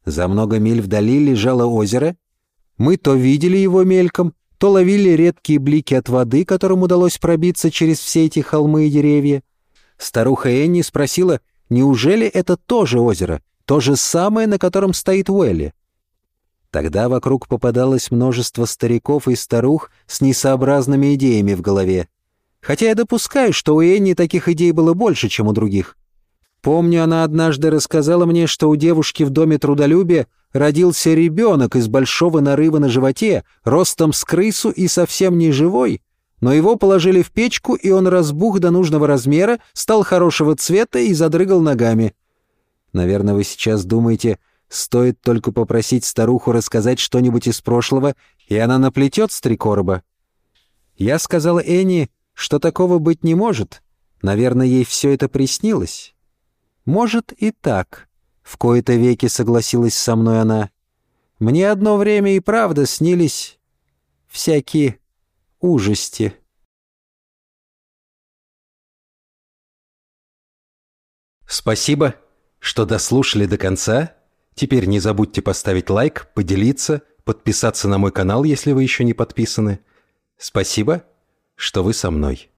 За много миль вдали лежало озеро. Мы то видели его мельком, то ловили редкие блики от воды, которым удалось пробиться через все эти холмы и деревья. Старуха Энни спросила, неужели это тоже озеро, то же самое, на котором стоит Уэлли? Тогда вокруг попадалось множество стариков и старух с несообразными идеями в голове. Хотя я допускаю, что у Энни таких идей было больше, чем у других. Помню, она однажды рассказала мне, что у девушки в доме трудолюбия родился ребенок из большого нарыва на животе, ростом с крысу и совсем не живой, но его положили в печку, и он разбух до нужного размера, стал хорошего цвета и задрыгал ногами. Наверное, вы сейчас думаете, стоит только попросить старуху рассказать что-нибудь из прошлого, и она наплетет с три короба. Я сказала Энни, что такого быть не может. Наверное, ей все это приснилось. Может и так. В кои-то веки согласилась со мной она. Мне одно время и правда снились всякие ужасти. Спасибо, что дослушали до конца. Теперь не забудьте поставить лайк, поделиться, подписаться на мой канал, если вы еще не подписаны. Спасибо, что вы со мной.